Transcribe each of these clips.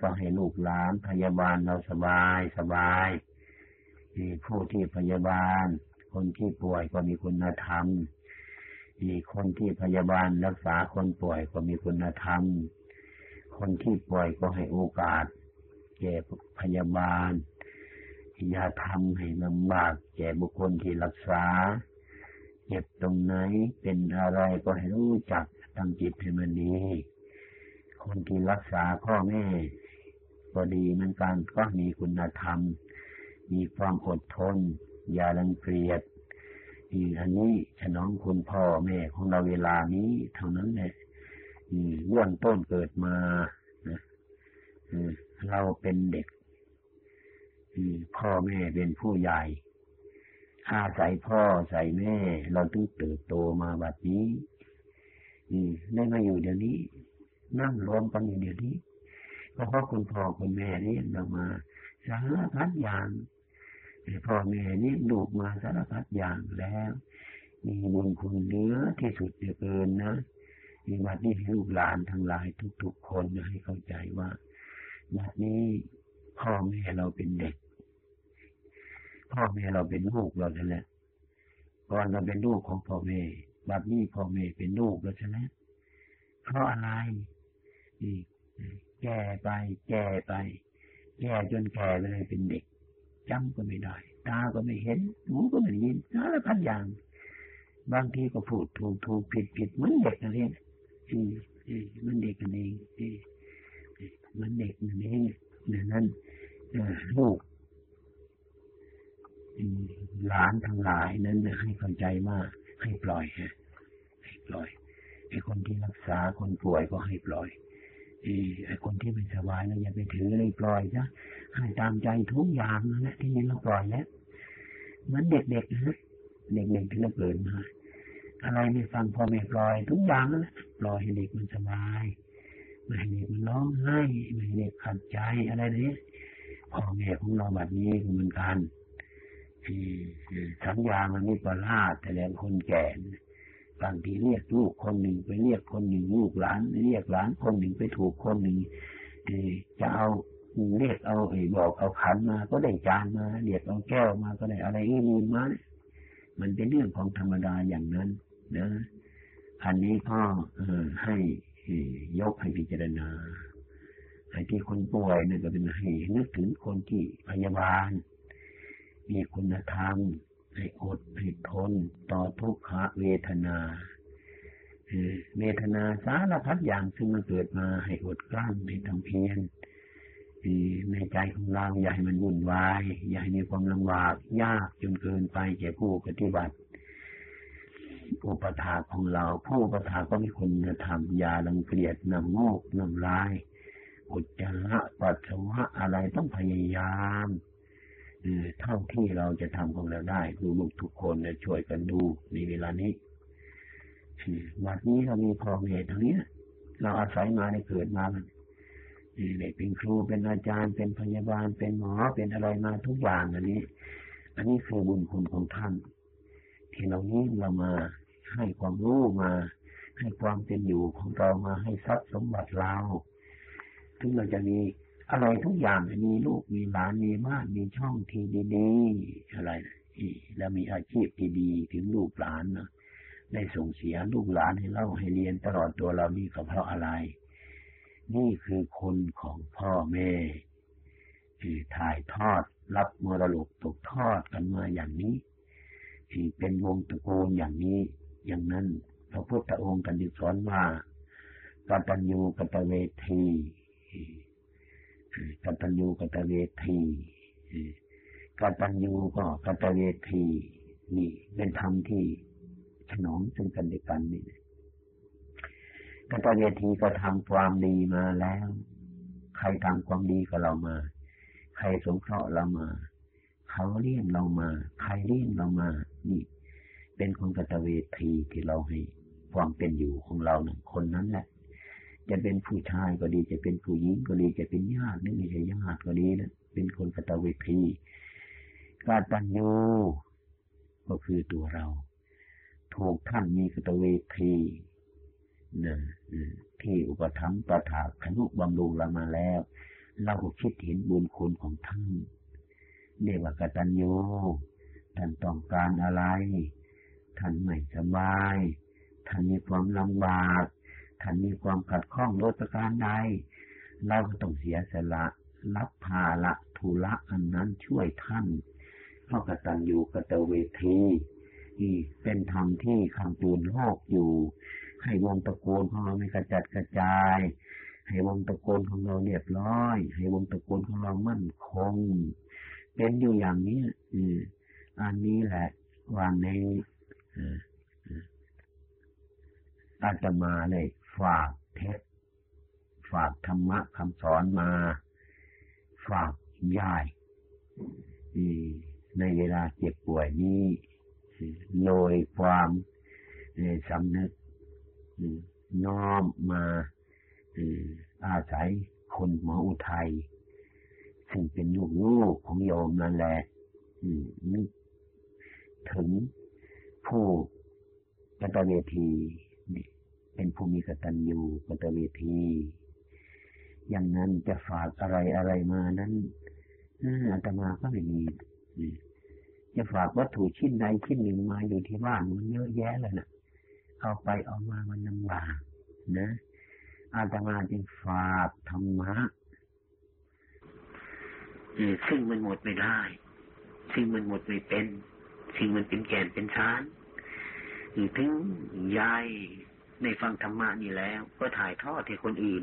ก็ให้ลูกหลานพยาบาลเราสบายสบายผู้ที่พยาบาล คนที่ป่วยก็มีคุณธรรมมีคนที่พยาบาลรักษาคนป่วยก็มีคุณธรรม คนที่ป่วยก็ให้โอกาส แก่พยาบาลอย่าทำให้ลำบากแก่บุคคลที่รักษาเจ็บตรงไหนเป็นอะไรก็ให้รู้จักตั้งจิตให้มันดี คนที่รักษาพ่อแม่ก็ดีเหมือนกันก็มีคุณธรรม มีความอดทน อย่ารังเกียจอันนี้ฉนองคุณพ่อแม่ของเราเวลานี้ เท่านั้นแหละเรื่องต้นเกิดมาเราเป็นเด็กพ่อแม่เป็นผู้ใหญ่อาศัยพ่อใส่แม่ เราต้องเติบโตมาแบบนี้ได้มาอยู่เดี๋ยวนี้ นั่งรวมกันอยู่เดี๋ยวนี้เพราะคุณพ่อคุณแม่นี่เรามาสารพัดอย่างพ่อแม่นี่ลูกมาสารพัดอย่างแล้ว มีบุญคุณเนื้อที่สุดเหลือเกินนะมีวัดนี้ให้ลูกหลานทั้งหลายทุก ๆ คนให้เข้าใจว่าวัดนี้พ่อแม่เราเป็นเด็ก พ่อแม่เราเป็นลูกเราใช่ไหมก่อนเราเป็นลูกของพ่อแม่บัดนี้พ่อแม่เป็นลูกเราใช่ไหมเพราะอะไร แก่ไป แก่ไป แก่จนแก่เลยเป็นเด็กจำก็ไม่ได้ ตาก็ไม่เห็น หูก็ไม่ยินสารพัดอย่าง บางทีก็พูดถูกถูกผิดผิดเหมือนเด็กนั่นเองมันเด็กนั่นเองมันเด็กนั่นเองดังนั้นลูกหลานทั้งหลายนั้นให้เข้าใจว่าให้ปล่อยฮะให้ปล่อยไอ้คนที่รักษาคนป่วยก็ให้ปล่อย ไอ้คนที่ไม่สบายเราอย่าไปถือเลยปล่อยซะให้ตามใจทุกอย่างนั่นะที่นี่เราปล่อยแล้วเหมือนเด็กๆนะเด็กๆที่เราเกิดมาอะไรไม่ฟังพ่อแม่ปล่อย ทุกอย่างนะปล่อยให้เด็กมันสบายไม่ให้เด็กมันร้องไห้ไม่ให้เด็กขัดใจอะไรนี้พ่อแม่ของเราแบบนี้เหมือนกันสัญญามันไม่ประหลาดแต่แล้วคนแก่ บางทีเรียกลูกคนหนึ่งไปเรียกคนหนึ่งลูกหลาน เรียกหลานคนหนึ่งไปถูกคนหนึ่งจะเอาเรียกเอาไอ้บอกเอาขันมาก็ได้จานมาเรียกเอาแก้วมาก็ได้อะไรอื่นมามันเป็นเรื่องของธรรมดาอย่างนั้นนะอันนี้ก็ให้ยกให้พิจารณาไอ้ที่คนป่วยนี่ก็เป็นให้นึกถึงคนที่พยาบาล มีคุณธรรม ให้อดให้ทนต่อทุกขเวทนาเวทนาสารพัดอย่างซึ่งมันเกิดมาให้อดกลั้นให้ทำเพียรในใจของเราอย่าให้มันวุ่นวาย อย่าให้มีความลำบากยากจนเกินไปแก่ผู้ปฏิบัติ อุปถาของเรา ผู้อุปถาก็มีคนธรรมยาลังเกียดนำโมกนำลายอุจจาระปัสสาวะอะไรต้องพยายาม เท่าที่เราจะทำของเราได้ลูกทุกคนจะช่วยกันดูในเวลานี้วันนี้เรามีพ่อแม่ทั้งนี้เราอาศัยมาในเกิดมามันได้เป็นครูเป็นอาจารย์ เป็นพยาบาล เป็นหมอเป็นอะไรมาทุกอย่างอันนี้ อันนี้คือบุญคุณของท่านที่เรานี้เรามาให้ความรู้มา ให้ความเป็นอยู่ของเรามาให้ทรัพย์สมบัติเราถึงเราจะมี อะไรทุกอย่างมีลูกมีหลานมีบ้านมีช่องที่ดีๆอะไรแล้วมีอาชีพที่ดีถึงลูกหลานนะได้ส่งเสียลูกหลานให้เล่าให้เรียนตลอดตัวเรานี่ก็เพราะอะไร นี่คือคนของพ่อแม่ที่ถ่ายทอดรับมรดกตกทอดกันมาอย่างนี้ที่เป็นวงตระกูลอย่างนี้ อย่างนั้นพระพุทธองค์กันดิสอนว่ากตัญญูกตเวที กตัญญูกตเวทีกตัญญูก็กตเวทีนี่เป็นธรรมที่ฉนองซึ่งกันและกันนี่กตเวทีก็ทำความดีมาแล้ว ใครทำความดีกับเรามา ใครสงเคราะห์เรามา เขาเลี้ยงเรามา ใครเลี้ยงเรามา นี่ เป็นคนกตเวทีที่เราให้ความเป็นอยู่ของเราหนึ่งคนนั้นแหละ จะเป็นผู้ชายก็ดี จะเป็นผู้หญิงก็ดีจะเป็นญาติหรือไม่ใช่ญาติก็ดีนะเป็นคนกตเวทีกาตัญญูก็คือตัวเรา ถูกท่านมีกตเวทีนะที่อุปถัมภ์ประถาขนุบำรุงเรามาแล้ว เราก็คิดเห็นบุญคุณของท่านเรียกว่ากตัญญูท่านต้องการอะไร ท่านไม่สบาย ท่านมีความลำบาก ท่านมีความขัดข้องโดยประการใดเราก็ต้องเสียสละรับภาระทุระอันนั้นช่วยท่านเพราะกตัญญูกตเวทีนี่เป็นธรรมที่คำตูนโลกอยู่ ให้วงตะโกนของเราไม่กระจัดกระจาย ให้วงตะโกนของเราเรียบร้อย ให้วงตะโกนของเรามั่นคง เป็นอยู่อย่างนี้อืออันนี้แหละวันนี้ อาตมาเลยฝากเทศฝากธรรมะคำสอนมา ฝากยายในเวลาเจ็บป่วยนี้โดยความสำนึกน้อมมาอาศัยคนหมออุทัยซึ่งเป็นลูกลูกของโยมนั่นแหละนึกถึงผู้กตเวที เป็นผู้มีกตัญญูกตเวทีอย่างนั้นจะฝากอะไรอะไรมานั้นอาตมาก็ไม่มีจะฝากวัตถุชิ้นใดชิ้นหนึ่งมาอยู่ที่บ้านมันเยอะแยะเลยนะเอาไปเอามามันลำบากนะอาตมาจึงฝากธรรมะซึ่งมันหมดไม่ได้ ซึ่งมันหมดไม่เป็นสิ่งมันเป็นแก่นเป็นชานถึงยาย ในฟังธรรมะนี่แล้ว ก็ถ่ายทอดให้คนอื่น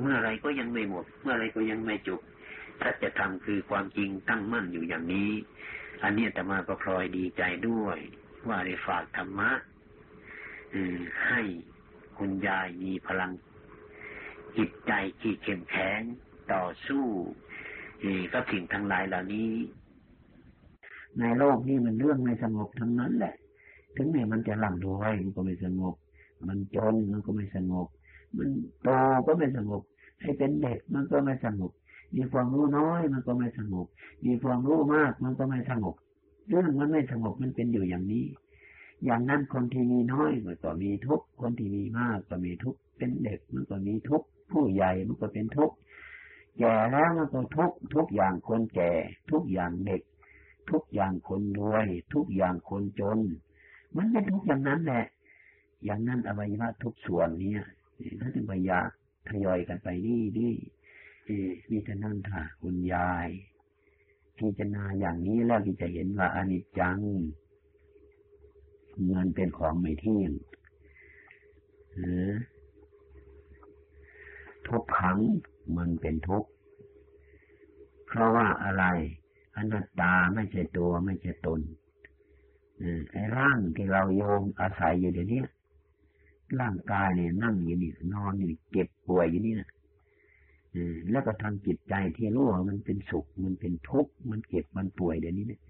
เมื่อไรก็ยังไม่หมด เมื่อไรก็ยังไม่จบถ้าจะทำคือความจริงตั้งมั่นอยู่อย่างนี้ อันนี้แต่มาก็พลอยดีใจด้วย ว่าได้ฝากธรรมะให้คุณยายมีพลัง จิตใจที่เข้มแข็งต่อสู้กับสิ่งทั้งหลายเหล่านี้ ในโลกนี้มันเรื่องไม่สงบทั้งนั้นแหละ ถึงแม้มันจะร่ำรวยมันก็ไม่สงบ มันจนมันก็ไม่สงบ มันโตก็ไม่สงบ ให้เป็นเด็กมันก็ไม่สงบ มีความรู้น้อยมันก็ไม่สงบ มีความรู้มากมันก็ไม่สงบ เรื่องมันไม่สงบมันเป็นอยู่อย่างนี้ อย่างนั้นคนที่มีน้อยมันก็มีทุกคนที่มีมากก็มีทุกเป็นเด็กมันก็มีทุกผู้ใหญ่มันก็เป็นทุกแก่แล้วมันก็ทุกทุกอย่างคนแก่ ทุกอย่างเด็ก ทุกอย่างคนรวย ทุกอย่างคนจน มันเป็นทุกอย่างนั้นแหละ อย่างนั้นอวัยวะทุกส่วนเนี่ยถ้าถึงไปยาทยอยกันไปนี่นี่มีแต่นั่นค่ะคุณยายพิจารณาอย่างนี้แล้วที่จะเห็นว่าอนิจจังเงินเป็นของไม่เที่ยงทุกขังมันเป็นทุกข์เพราะว่าอะไรอนัตตาไม่ใช่ตัวไม่ใช่ตนไอ้ร่างที่เราโยมอาศัยอยู่เดี๋ยวนี้ ร่างกายเนี่ยนั่งอยู่นี่นอนอยู่เก็บป่วยอยู่นี่นะแล้วก็ทางจิตใจที่รู้ว่ามันเป็นสุข มันเป็นทุกข์ มันเก็บ มันป่วยเดี๋ยวนี้เนี่ย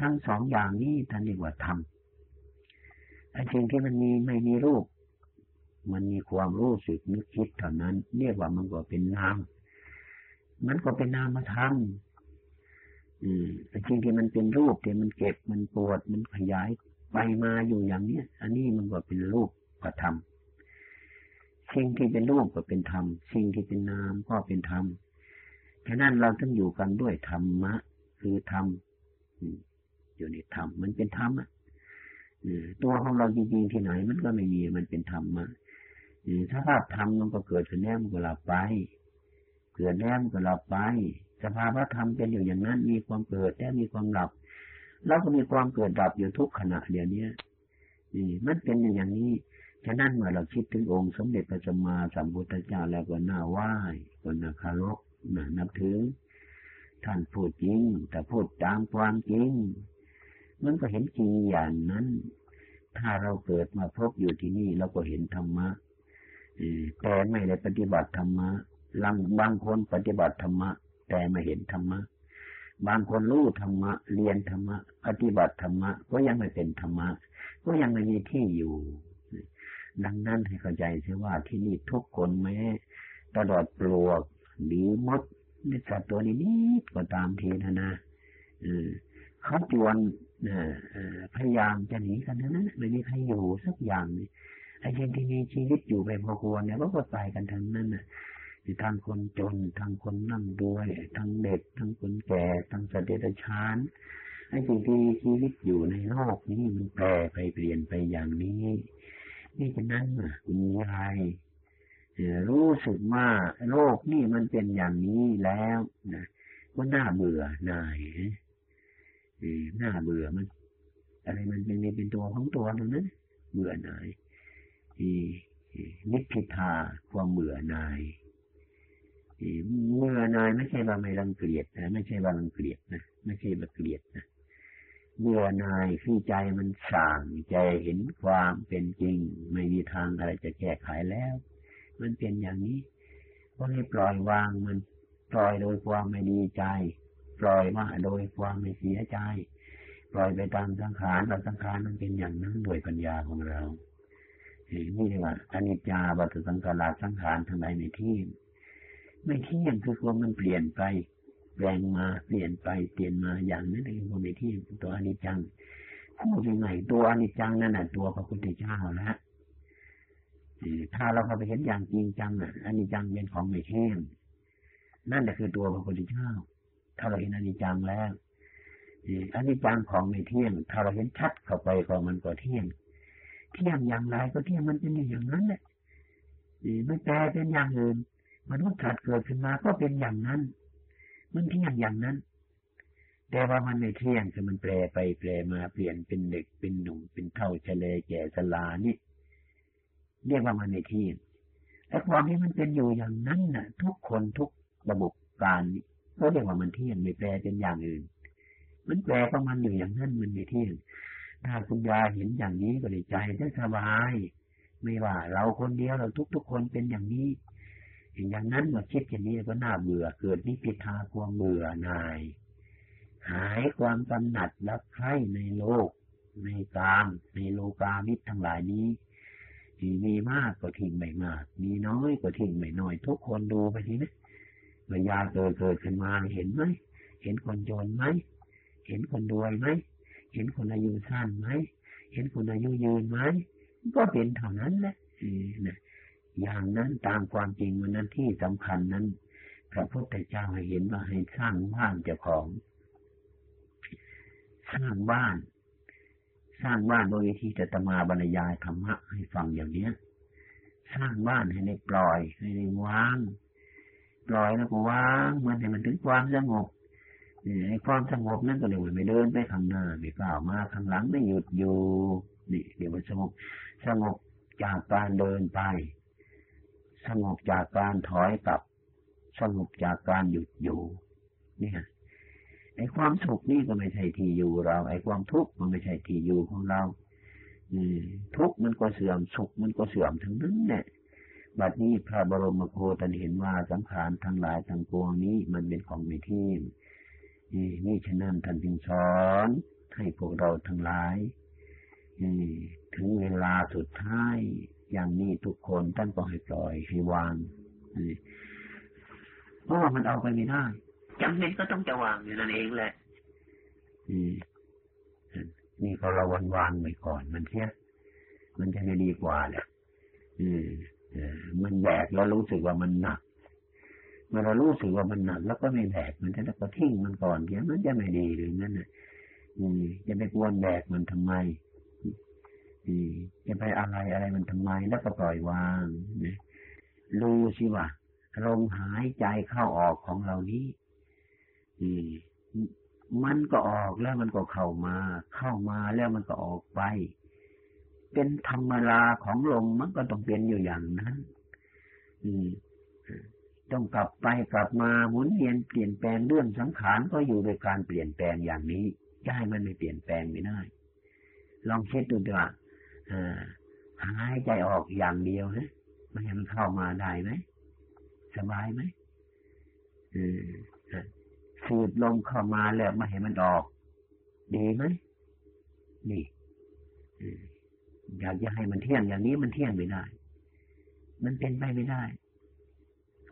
ทั้งสองอย่างนี้ท่านเรียกว่าธรรมไอ้สิ่งที่มันมีไม่มีรูป มันมีความรู้สึกนึกคิดเท่านั้น เรียกว่ามันก็เป็นนาม มันก็เป็นนามธรรมอืมแต่จริงที่มันเป็นรูปที่มันเก็บ มันปวด มันขยายไปมาอยู่อย่างเนี้ย อันนี้มันก็เป็นรูป ก็ธรรมสิ่งที่เป็นรูปก็เป็นธรรมสิ่งที่เป็นนามก็เป็นธรรมฉะนั้นเราต้องอยู่กันด้วยธรรมะ คือธรรมอยู่ในธรรมมันเป็นธรรมอะตัวของเราจริงๆที่ไหนมันก็ไม่มีมันเป็นธรรมะถ้าภาพธรรมมันก็เกิดขึ้นแน่มันก็หลับไป เกิดแน่มันก็หลับไป สภาวะธรรมเป็นอยู่อย่างนั้น มีความเกิดและมีความดับ แล้วก็มีความเกิดดับอยู่ทุกขณะเดี๋ยวนี้มันเป็นอย่างนี้ ฉะนั้นเมื่อเราคิดถึงองค์สมเด็จพระสัมมาสัมพุทธเจ้าแล้วก็น่าไหว้ก็น่าคารพน่านับถือ ท่านพูดจริง แต่พูดตามความจริง มันก็เห็นจริงอย่างนั้น ถ้าเราเกิดมาพบอยู่ที่นี่เราก็เห็นธรรมะแต่ไม่ได้ปฏิบัติธรรมะลังบางคนปฏิบัติธรรมะ แต่ไม่เห็นธรรมะ บางคนรู้ธรรมะ เรียนธรรมะ ปฏิบัติธรรมะ ก็ยังไม่เป็นธรรมะ ก็ยังไม่มีที่อยู่ ดังนั้นให้เข้าใจเสียว่าที่นี่ทุกคนแม้ ตลอดปลวกหรือมดในสัตว์ตัวนี้นิดก็ตามทีนะนะเขาจวนพยายามจะหนีกันนั้นไม่มีใครอยู่สักอย่างไอ้เช่นที่มีชีวิตอยู่ไปพอควรเนี่ยก็ตายกันทั้งนั้นน่ะทางคนจนทางคนนั่งด้วยทั้งเด็กทั้งคนแก่ทั้งสเดรัจฉานไอ้สิ่งที่มีชีวิตอยู่ในโลกนี้มันแปรไปเปลี่ยนไปอย่างนี้ นี่ฉะนั้นคุณยายรู้สึกว่าโลกนี่มันเป็นอย่างนี้แล้วนะว่าน่าเบื่อหน่ายน่าเบื่อมัน อะไรมันเป็นเป็นตัวของตัวตรงนั้นเบื่อหน่ายนิพพิทาความเบื่อหน่ายเมื่อนายไม่ใช่ว่าไม่รังเกียจนะไม่ใช่ว่ารังเกียจนะไม่ใช่ว่าเกลียดนะ เมื่อนายคือใจมันสั่งใจเห็นความเป็นจริง ไม่มีทางอะไรจะแก้ไขแล้ว มันเป็นอย่างนี้ก็ให้ปล่อยวางมัน ปล่อยโดยความไม่ดีใจ ปล่อยมาโดยความไม่เสียใจ ปล่อยไปตามสังขารเราสังขารมันเป็นอย่างนั้นโดยปัญญาของเรานี่เรียกว่าอนิจจาบัตสังขาราสังขารทั้งหลายในที่ ไม่เที่ยงคือความมันเปลี่ยนไป แปลงมาเปลี่ยนไปเปลี่ยนมาอย่างนั้นเองความไม่เที่ยงตัวอนิจจังพูดยังไงตัวอนิจจังนั่นแหะตัวพระพุทธเจ้าแล้วถ้าเราเข้าไปเห็นอย่างจริงจังอะอนิจจังเป็นของไม่เที่ยงนั่นแหละคือตัวพระพุทธเจ้า ถ้าเราเห็นอนิจจังแล้วอนิจจังของไม่เที่ยง ถ้าเราเห็นชัดเข้าไปก็มันก็เที่ยง เที่ยงอย่างไรก็เที่ยงมันเป็นอย่างนั้นแหละไม่แปลเป็นอย่างอื่นมนุษย์สัตว์เกิดขึ้นมาก็เป็นอย่างนั้น มันเที่ยงอย่างนั้น แต่ว่ามันไม่เที่ยงคือมันแปรไปแปรมาเปลี่ยนเป็นเด็กเป็นหนุ่มเป็นเท่าเฉลยแก่สลานี่เรียกว่ามันไม่เที่ยงแต่ความที่มันเป็นอยู่อย่างนั้นน่ะ ทุกคนทุกระบบการก็เรียกว่ามันเที่ยงไม่แปรเป็นอย่างอื่น มันแปรของมันอยู่อย่างนั้นมันไม่เที่ยง ถ้าคุณยาเห็นอย่างนี้ก็เลยใจได้สบาย ไม่ว่าเราคนเดียวเราทุกๆคนเป็นอย่างนี้ อย่างนั้นเมื่อคิดอย่างนี้ก็น่าเบื่อเกิดนิพิทาความเบื่อนาย หายความกำหนัดรักใคร่ในโลก ในกามในโลกามิตรทั้งหลายนี้ที่มีมากก็ทิ้งไม่มาก มีน้อยก็ทิ้งไม่น้อย ทุกคนดูไปทีนะเมื่อยาเกิดเกิดขึ้นมาเห็นไหม เห็นคนจนไหม เห็นคนรวยไหม เห็นคนอายุสั้นไหม เห็นคนอายุยืนไหม ก็เป็นเท่านั้นแหละนะ อย่างนั้นตามความจริงวันนั้นที่สำคัญนั้น พระพุทธเจ้าให้เห็นว่าให้สร้างบ้านเจ้าของ สร้างบ้าน สร้างบ้านโดยวิธีจะตมาบรรยายธรรมะให้ฟังอย่างเนี้ย สร้างบ้านให้ได้ปล่อย ให้ได้วางปล่อยแล้วก็วางมันให้มันถึงความสงบไอ้ความสงบนั่นก็เลยไม่เดินไปข้างหน้าไม่ก้าวมาข้างหลังไม่หยุดอยู่นี่เดี๋ยวมันสงบสงบจากการเดินไป สงบจากการถอยกลับ สงบจากการหยุดอยู่เนี่ยไอ้ความสุขนี่ก็ไม่ใช่ที่อยู่เรา ไอ้ความทุกข์มันไม่ใช่ที่อยู่ของเราทุกข์มันก็เสื่อมสุขมันก็เสื่อมทั้งนั้นเนี่ยบัดนี้พระบรมโคตันเห็นว่าสังขารทั้งหลายทั้งปวงนี้มันเป็นของไม่เที่ยงนี่นี่ฉะนั้นท่านจึงสอนให้พวกเราทั้งหลายถึงเวลาสุดท้าย อย่างนี้ทุกคนท่านก็ให้ปล่อยให้วางเพราะว่ามันเอาไปไม่ได้จำเป็นก็ต้องจะวางอยู่นั่นเองแหละนี่ก็เราวันวางไปก่อนมันเทียมันจะไม่ดีกว่าแหละมันแบกแล้วรู้สึกว่ามันหนักเมื่อเรารู้สึกว่ามันหนักแล้วก็ไม่แบกมันจะก็ทิ้งมันก่อนเพียมันจะไม่ดีหรือนั่นน่ะจะไปกวนแบกมันทำไม จะไปอะไรอะไรมันทำไมแล้วก็ปล่อยวางนะรู้สิว่าลมหายใจเข้าออกของเรานี้มันก็ออกแล้วมันก็เข้ามา เข้ามาแล้วมันก็ออกไป เป็นธรรมดาของลมมันก็ต้องเป็นอยู่อย่างนั้นต้องกลับไปกลับมาหมุนเวียนเปลี่ยนแปลงเรื่องสังขารก็อยู่โดยการเปลี่ยนแปลงอย่างนี้จะให้มันไม่เปลี่ยนแปลงไม่ได้ ลองเช็ดดูดีกว่า หายใจออกอย่างเดียวนะมันยังเข้ามาได้ไหมสบายไหมสูดลมเข้ามาแล้วไม่ให้มันออก ดีไหมนี่อยากจะให้มันเที่ยงอย่างนี้มันเที่ยงไม่ได้ มันเป็นไปไม่ได้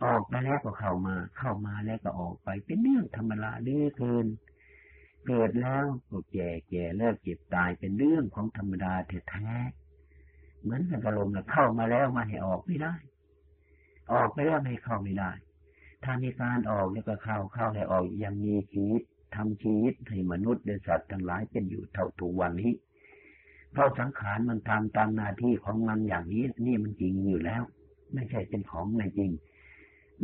ออกไปแล้วก็เข้ามา เข้ามาแล้วก็ออกไป เป็นเรื่องธรรมดาเรื่อเกิน เกิดแล้วก็แก่แก่เลิกเก็บตายเป็นเรื่องของธรรมดาแท้ๆเหมือนกับลมเข้ามาแล้วมาให้ออกไม่ได้ ออกไปแล้วไม่เข้าไม่ได้ ถ้ามีการออกแล้วก็เข้าเข้าให้ออกยังมีชีวิตทำชีวิตให้มนุษย์และสัตว์ทั้งหลายเป็นอยู่เท่าทุกวันนี้ เพราะสังขารมันทำตามหน้าที่ของมันอย่างนี้ นี่มันจริงอยู่แล้ว ไม่ใช่เป็นของไม่จริง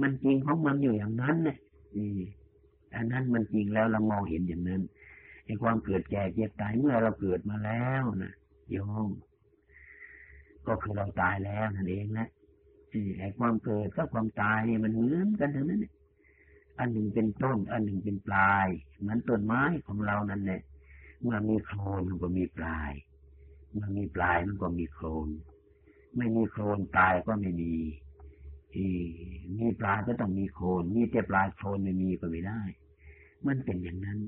มันจริงของมันอยู่อย่างนั้นเนี่ย อันนั้นมันจริงแล้วเรามองเห็นอย่างนั้นไอ้ความเกิดแก่เจ็บตายเมื่อเราเกิดมาแล้วนะโยมก็คือเราตายแล้วนั่นเองนะไอ้ความเกิดกับความตายเนี่ยมันเหมือนกันทั้งนั้นอันหนึ่งเป็นต้น อันหนึ่งเป็นปลาย เหมือนต้นไม้ของเรานั่นแหละเมื่อมีโคลนมันก็มีปลาย เมื่อมีปลายมันก็มีโคลนไม่มีโคลนตายก็ไม่มีมีปลายก็ต้องมีโคลนมีแต่ปลายโคลนไม่มีก็ไม่ได้ มันเป็นอย่างนั้น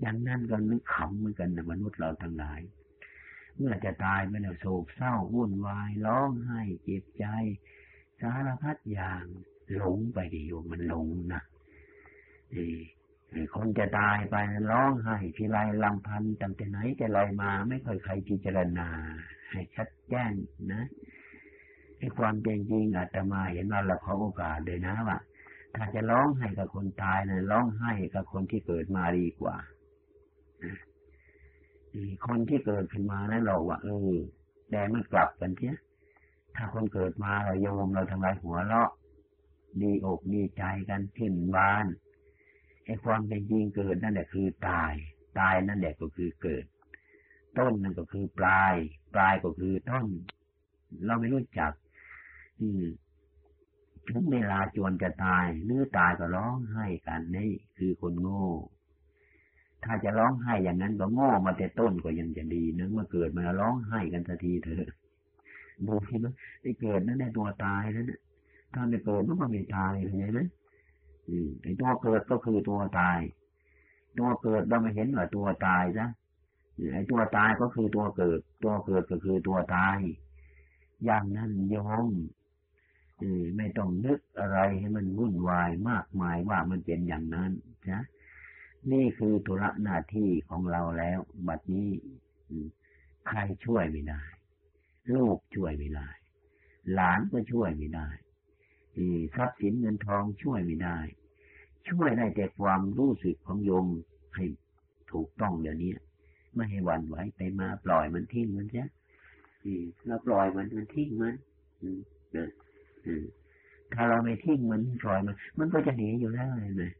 อย่างนั้นก็นึกขำเหมือนกันนะมนุษย์เราทั้งหลาย เมื่อจะตายไปแล้วโศกเศร้าวุ่นวายร้องไห้เจ็บใจ สารพัดอย่างหลงไปดิโยมมันหลงนะคนจะตายไปร้องไห้ทีไรลำพันตั้งแต่ไหนแต่ไรมาไม่เคยใครพิจารณา ให้ชัดแจ้งนะไอ้ความเป็นจริงอาตมาเห็นว่าเราขอโอกาสเลยนะว่า ถ้าจะร้องให้กับคนตายนะร้องไห้กับคนที่เกิดมาดีกว่าคนที่เกิดขึ้นมานั้นเราว่าเออแต่ไม่กลับกันเทียถ้าคนเกิดมาเราโยมเราทำลายหัวเราะ ดีอกดีใจกันขึ้นบานไอ้ความเป็นจริงเกิดนั่นแหละคือตาย ตายนั่นแหละก็คือเกิด ต้นนั่นก็คือปลาย ปลายก็คือต้น เราไม่รู้จัก อืม ถึงเวลาจวนจะตายเนื้อตายก็ร้องไห้กันนี่คือคนโง่ ถ้าจะร้องไห้อย่างนั้นก็โง่มาแต่ต้นก็ยังจะดีนึกมาเกิดมาร้องไห้กันสักทีเถอะดูที่มันไอ้เกิดนั่นแหละตัวตายนั่นถ้าไม่เกิดมันก็ไม่ตายเห็นไหมไอ้ตัวเกิดก็คือตัวตาย ตัวเกิดเราไม่เห็นว่าตัวตายซะไอ้ตัวตายก็คือตัวเกิด ตัวเกิดก็คือตัวตาย อย่างนั้นยอม ไม่ต้องนึกอะไรให้มันวุ่นวายมากมายว่ามันเป็นอย่างนั้นนะนี่คือธุระหน้าที่ของเราแล้ว บัดนี้ใครช่วยไม่ได้ลูกช่วยไม่ได้ หลานก็ช่วยไม่ได้ทรัพย์สินเงินทองช่วยไม่ได้ ช่วยได้แต่ความรู้สึกของโยมให้ถูกต้องเดี๋ยวนี้ไม่ให้หวั่นไหวไปมาปล่อยมันทิ้งมันใช่เราปล่อยมันมันทิ้งมัน ถ้าเราไม่ทิ้งมันปล่อยมัน มันก็จะหนีอยู่แล้วเลย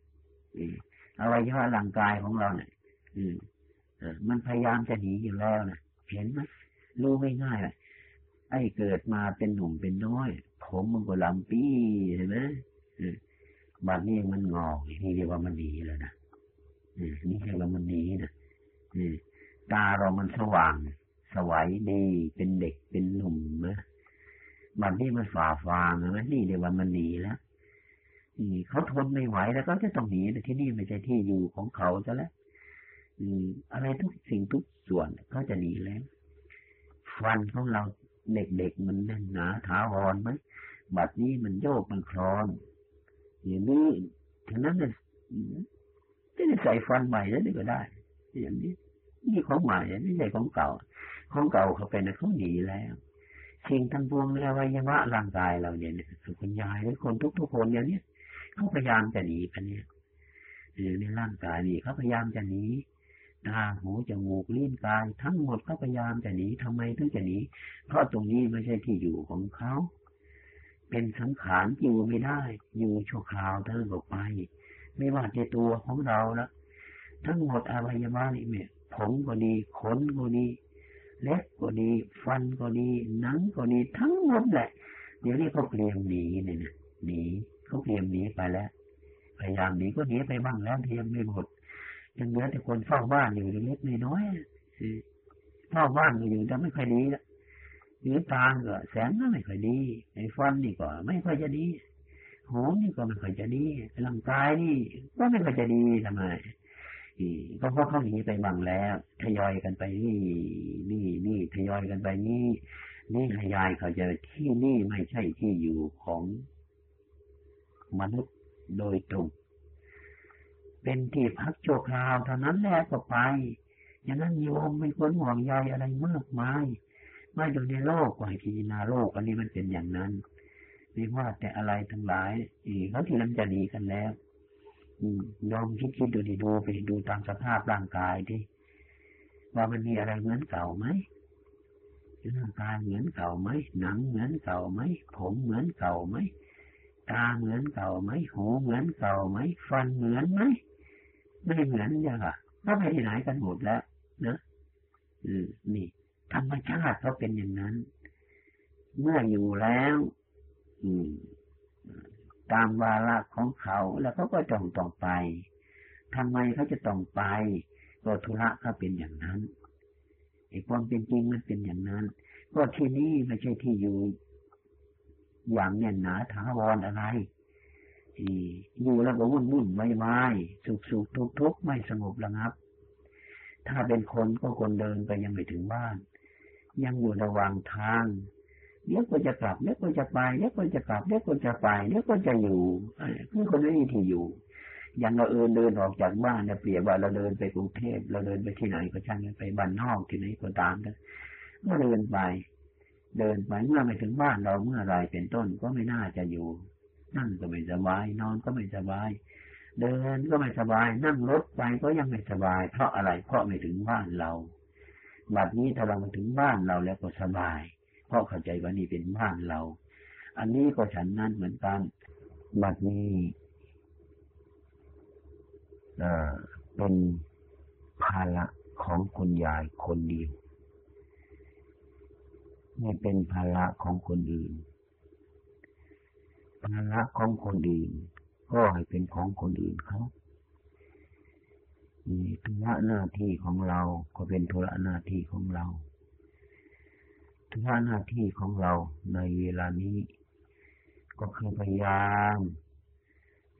อวัยวะร่างกายของเราเนี่ยมันพยายามจะหนีอยู่แล้วนะเห็นไหมรู้ไม่ง่ายเลยไอ้เกิดมาเป็นหนุ่มเป็นน้อย ผมมันก็ลำปีเห็นไหมบัดนี้มันงอกนี่เรียกว่ามันดีแล้วนะนี่เรียกว่ามันดีนะตาเรามันสว่าง สวัยดีเป็นเด็กเป็นหนุ่มนะ บัดนี้มันฝ่าฟางนะนี่เรียวมันดีแล้วนี่เขาทนไม่ไหวแล้วก็จะต้องหนีแต่ที่นี่ไม่ใช่ที่อยู่ของเขาซะแล้วอะไรทุกสิ่งทุกส่วนเขาจะหนีแล้ว ฟันของเราเด็กๆมันแน่นหนาถาวรไหมบัดนี้มันโยกมันคลอนอย่างนี้ถึงนั้นเนี่ยจะใส่ฟันใหม่แล้วนี่ก็ได้ อย่างนี้ นี่ของใหม่ไม่ใช่ของเก่า ของเก่าเขาเป็นเขาหนีแล้ว สิ่งทั้งปวงในอวัยวะร่างกายเราเนี่ยคุณยายหรือคนทุกๆคนอย่างนี้เขาพยายามจะหนีกันเนี่ยหรือในร่างกายนี่เขาพยายามจะหนีตาหูจมูกลิ้นกายทั้งหมดเขาพยายามจะหนีทำไมถึงจะหนีเพราะตรงนี้ไม่ใช่ที่อยู่ของเขาเป็นสังขารอยู่ไม่ได้ อยู่ชั่วคราวเท่านั้นไป ไม่ว่าจะตัวของเราล้วทั้งหมดอวัยวะนี่เนี่ยผมก็ดีขนก็ดี เล็บก็ดี ฟันก็ดีหนังก็ดีทั้งหมดแหละ เดี๋ยวนี้เขาเตรียมหนีเนี่ยหนีเขาเตรียมหนีไปแล้ว พยายามหนีก็หนีไปบ้างแล้วเตรียมไม่หมดยังเหลือแต่คนเฝ้าบ้านอยู่เล็กน้อยเฝ้าบ้านอยู่แต่ไม่ค่อยดีล้วหรือตาก็แสงก็ไม่ค่อยดีไอ้ฟันนี่ก็ไม่ค่อยจะดีหูนี่ก็ไม่ค่อยจะดีร่างกายนี่ก็ไม่ค่อยจะดีทำไม ก็เพราะเขาหนีไปบ้างแล้วทยอยกันไปนี่นี่นี่ทยอยกันไปนี่นี่ขยายเขาจะที่นี่ไม่ใช่ที่อยู่ของมนุษย์โดยตรง เป็นที่พักโชคราวเท่านั้นแหละก็ไปอย่างนั้นโยมไม่ควรห่วงใยอะไรมากมายไม่อยู่ในโลกก็ให้พิจารณาโลกอันนี้มันเป็นอย่างนั้นไม่ว่าแต่อะไรทั้งหลายอีกเขาที่นั้นจะดีกันแล้ว ยอมคิดคิดดูดิดูไปดูตามสภาพร่างกายดิว่ามันมีอะไรเหมือนเก่าไหมร่างกายเหมือนเก่าไหมหนังเหมือนเก่าไหมผมเหมือนเก่าไหมตาเหมือนเก่าไหมหูเหมือนเก่าไหมฟันเหมือนไหมไม่เหมือนย่างอะก็ไปไหนกันหมดแล้วนะอืมนี่ธรรมชาติเขาเป็นอย่างนั้น เมื่ออยู่แล้ว อืม ตามวาระของเขาแล้วเขาก็ต้องต้องไปทำไมเขาจะต้องไป ก็ธุระเขาเป็นอย่างนั้นไอ้ความเป็นจริงมันเป็นอย่างนั้น ก็ที่นี่ไม่ใช่ที่อยู่ อย่างแน่นหนาถาวรอะไรอยู่แล้วก็วุ่นวุ่นไม่ไม่สุขสุขทุกทุกไม่สงบระงับ ถ้าเป็นคนก็คนเดินไปยังไม่ถึงบ้าน ยังอยู่ระหว่างทาง เดี๋ยวก็จะกลับเดี๋ยวก็จะไปเดี๋ยวก็จะกลับเดี๋ยวก็จะไปเดี๋ยวก็จะอยู่คือคนไม่มีที่อยู่ อย่างเราเอินเดินออกจากบ้านเนี่ยเปรียบว่าเราเดินไปกรุงเทพเราเดินไปที่ไหนก็ช่างไปบ้านนอกที่ไหนก็ตามกันก็เดินไป เดินไปเมื่อไม่ถึงบ้านเราเมื่อไรเป็นต้นก็ไม่น่าจะอยู่ นั่งก็ไม่สบาย นอนก็ไม่สบาย เดินก็ไม่สบาย นั่งรถไปก็ยังไม่สบาย เพราะอะไรเพราะไม่ถึงบ้านเราบัดนี้ถ้าเรามาถึงบ้านเราแล้วก็สบาย พราะเข้าใจว่านี่เป็นบ้านเรา อันนี้ก็ฉันนั้นเหมือนกันบัดนี้เป็นภาระของคุณยายคนเดียวไม่เป็นภาระของคนอื่น ภาระของคนอื่น ก็ให้เป็นของคนอื่นเขาธุระหน้าที่ของเราก็เป็นธุระหน้าที่ของเรา ธุระหน้าที่ของเราในเวลานี้ ก็คือพยายาม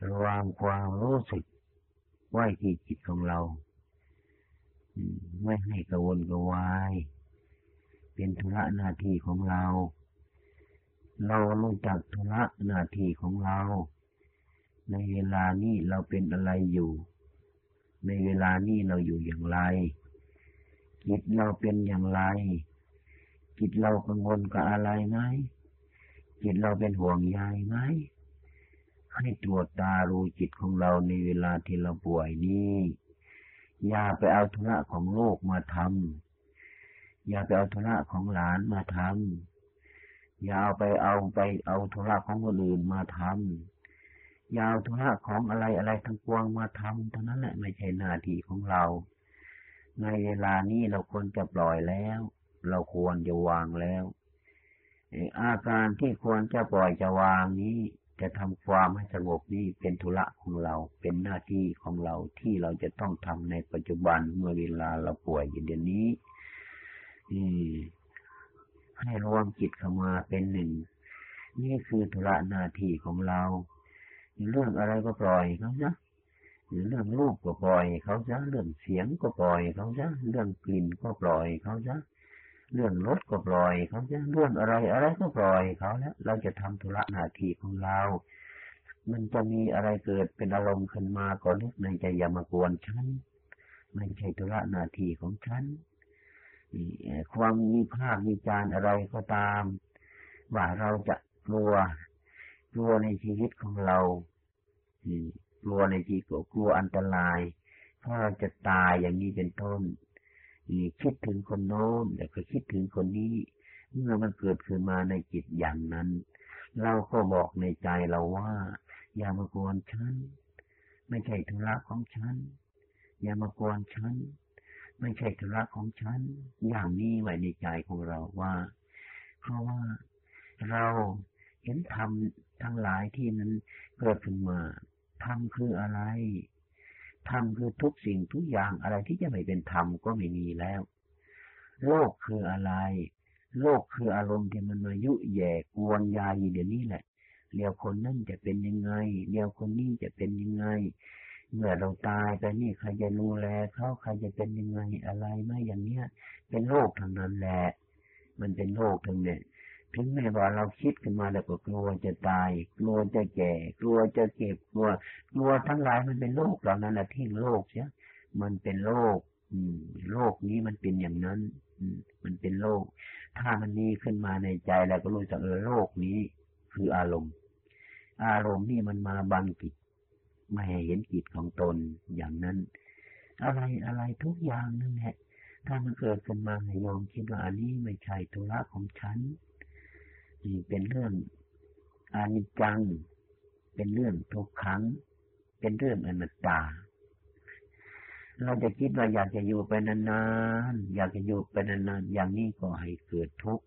ระวางความรู้สึกไว้ที่จิตของเรา ไม่ให้กระวนกระวาย เป็นธุระหน้าที่ของเรา เรารู้จักธุระหน้าที่ของเรา ในเวลานี้เราเป็นอะไรอยู่ ในเวลานี้เราอยู่อย่างไรจิตเราเป็นอย่างไร จิตเรากังวลกับอะไรไหมจิตเราเป็นห่วงใยไหมให้ตรวจตารู้จิตของเราในเวลาที่เราป่วยนี้อย่าไปเอาธุระของโลกมาทำอย่าไปเอาธุระของหลานมาทำอย่าเอาไปเอาไปเอาธุระของคนอื่นมาทำอย่าเอาธุระของอะไรอะไรทั้งปวงมาทำเท่านั้นแหละไม่ใช่หน้าที่ของเรา ในเวลานี้เราควรจะปล่อยแล้ว เราควรจะวางแล้วอาการที่ควรจะปล่อยจะวางนี้ จะทำความให้สงบนี้เป็นธุระของเราเป็นหน้าที่ของเราที่เราจะต้องทำในปัจจุบันเมื่อเวลาเราป่วยอย่างเดียวนี้ให้รวมจิตเข้ามาเป็นหนึ่ง นี่คือธุระหน้าที่ของเราเรื่องอะไรก็ปล่อยเขาซะเรื่องรูปก็ปล่อยเขาซะเรื่องเสียงก็ปล่อยเขาซะเรื่องกลิ่นก็ปล่อยเขาซะ เรื่องรถก็ปล่อยเขาจะเรื่องอะไรอะไรก็ปล่อยเขาแล้วเราจะทำธุระหน้าที่ของเรา มันจะมีอะไรเกิดเป็นอารมณ์ขึ้นมาก็นึกในใจอย่ามากวนฉันไม่ใช่ธุระหน้าที่ของฉันความมีภาพมีจานอะไรก็ตาม ว่าเราจะกลัวกลัวในชีวิตของเรากลัวในชีวิตกลัวอันตรายเพราะเราจะตายอย่างนี้เป็นต้น คิดถึงคนโน้นแต่ก็คิดถึงคนนี้ เมื่อมันเกิดขึ้นมาในจิตอย่างนั้น เราก็บอกในใจเราว่า อย่ามากวนฉัน ไม่ใช่ธุระของฉัน อย่ามากวนฉัน ไม่ใช่ธุระของฉัน อย่างนี้ไว้ในใจของเราว่า เพราะว่าเราเห็นธรรมทั้งหลายที่นั้นเกิดขึ้นมาธรรมคืออะไร ธรรมคือทุกสิ่งทุกอย่างอะไรที่จะไม่เป็นธรรมก็ไม่มีแล้ว โลกคืออะไร โลกคืออารมณ์ที่มันมายุแย่กวนยาอยู่เดี๋ยวนี้แหละเดี๋ยวคนนั่นจะเป็นยังไง เดี๋ยวคนนี้จะเป็นยังไง เมื่อเราตายไปนี่ใครจะดูแลเขาใครจะเป็นยังไงอะไรไม่อย่างเนี้ย เป็นโลกทางนั้นแหละ มันเป็นโลกทั้งนี้ ถึงแม้ว่าเราคิดขึ้นมาแล้วก็กลัวจะตาย กลัวจะแก่ กลัวจะเก็บกลัว กลัวทั้งหลายมันเป็นโลกเหล่านั้นแหละทิ้งโลกเสียมันเป็นโลกอืมโลกนี้มันเป็นอย่างนั้น อืมมันเป็นโลกถ้ามันมีขึ้นมาในใจแล้วก็รู้จักเออโลกนี้ คืออารมณ์ อารมณ์นี่มันมาบังกิจไม่ให้เห็นกิจของตนอย่างนั้น อะไรอะไรทุกอย่างนั่นแหละถ้ามันเกิดขึ้นมาให้ยอมคิดว่าอันนี้ไม่ใช่ธุระของฉัน นี่เป็นเรื่องอนิจจัง เป็นเรื่องทุกขัง เป็นเรื่องอนัตตา เราจะคิดว่าอยากจะอยู่ไปนานๆ อยากจะอยู่ไปนานๆ อย่างนี้ก็ให้เกิดทุกข์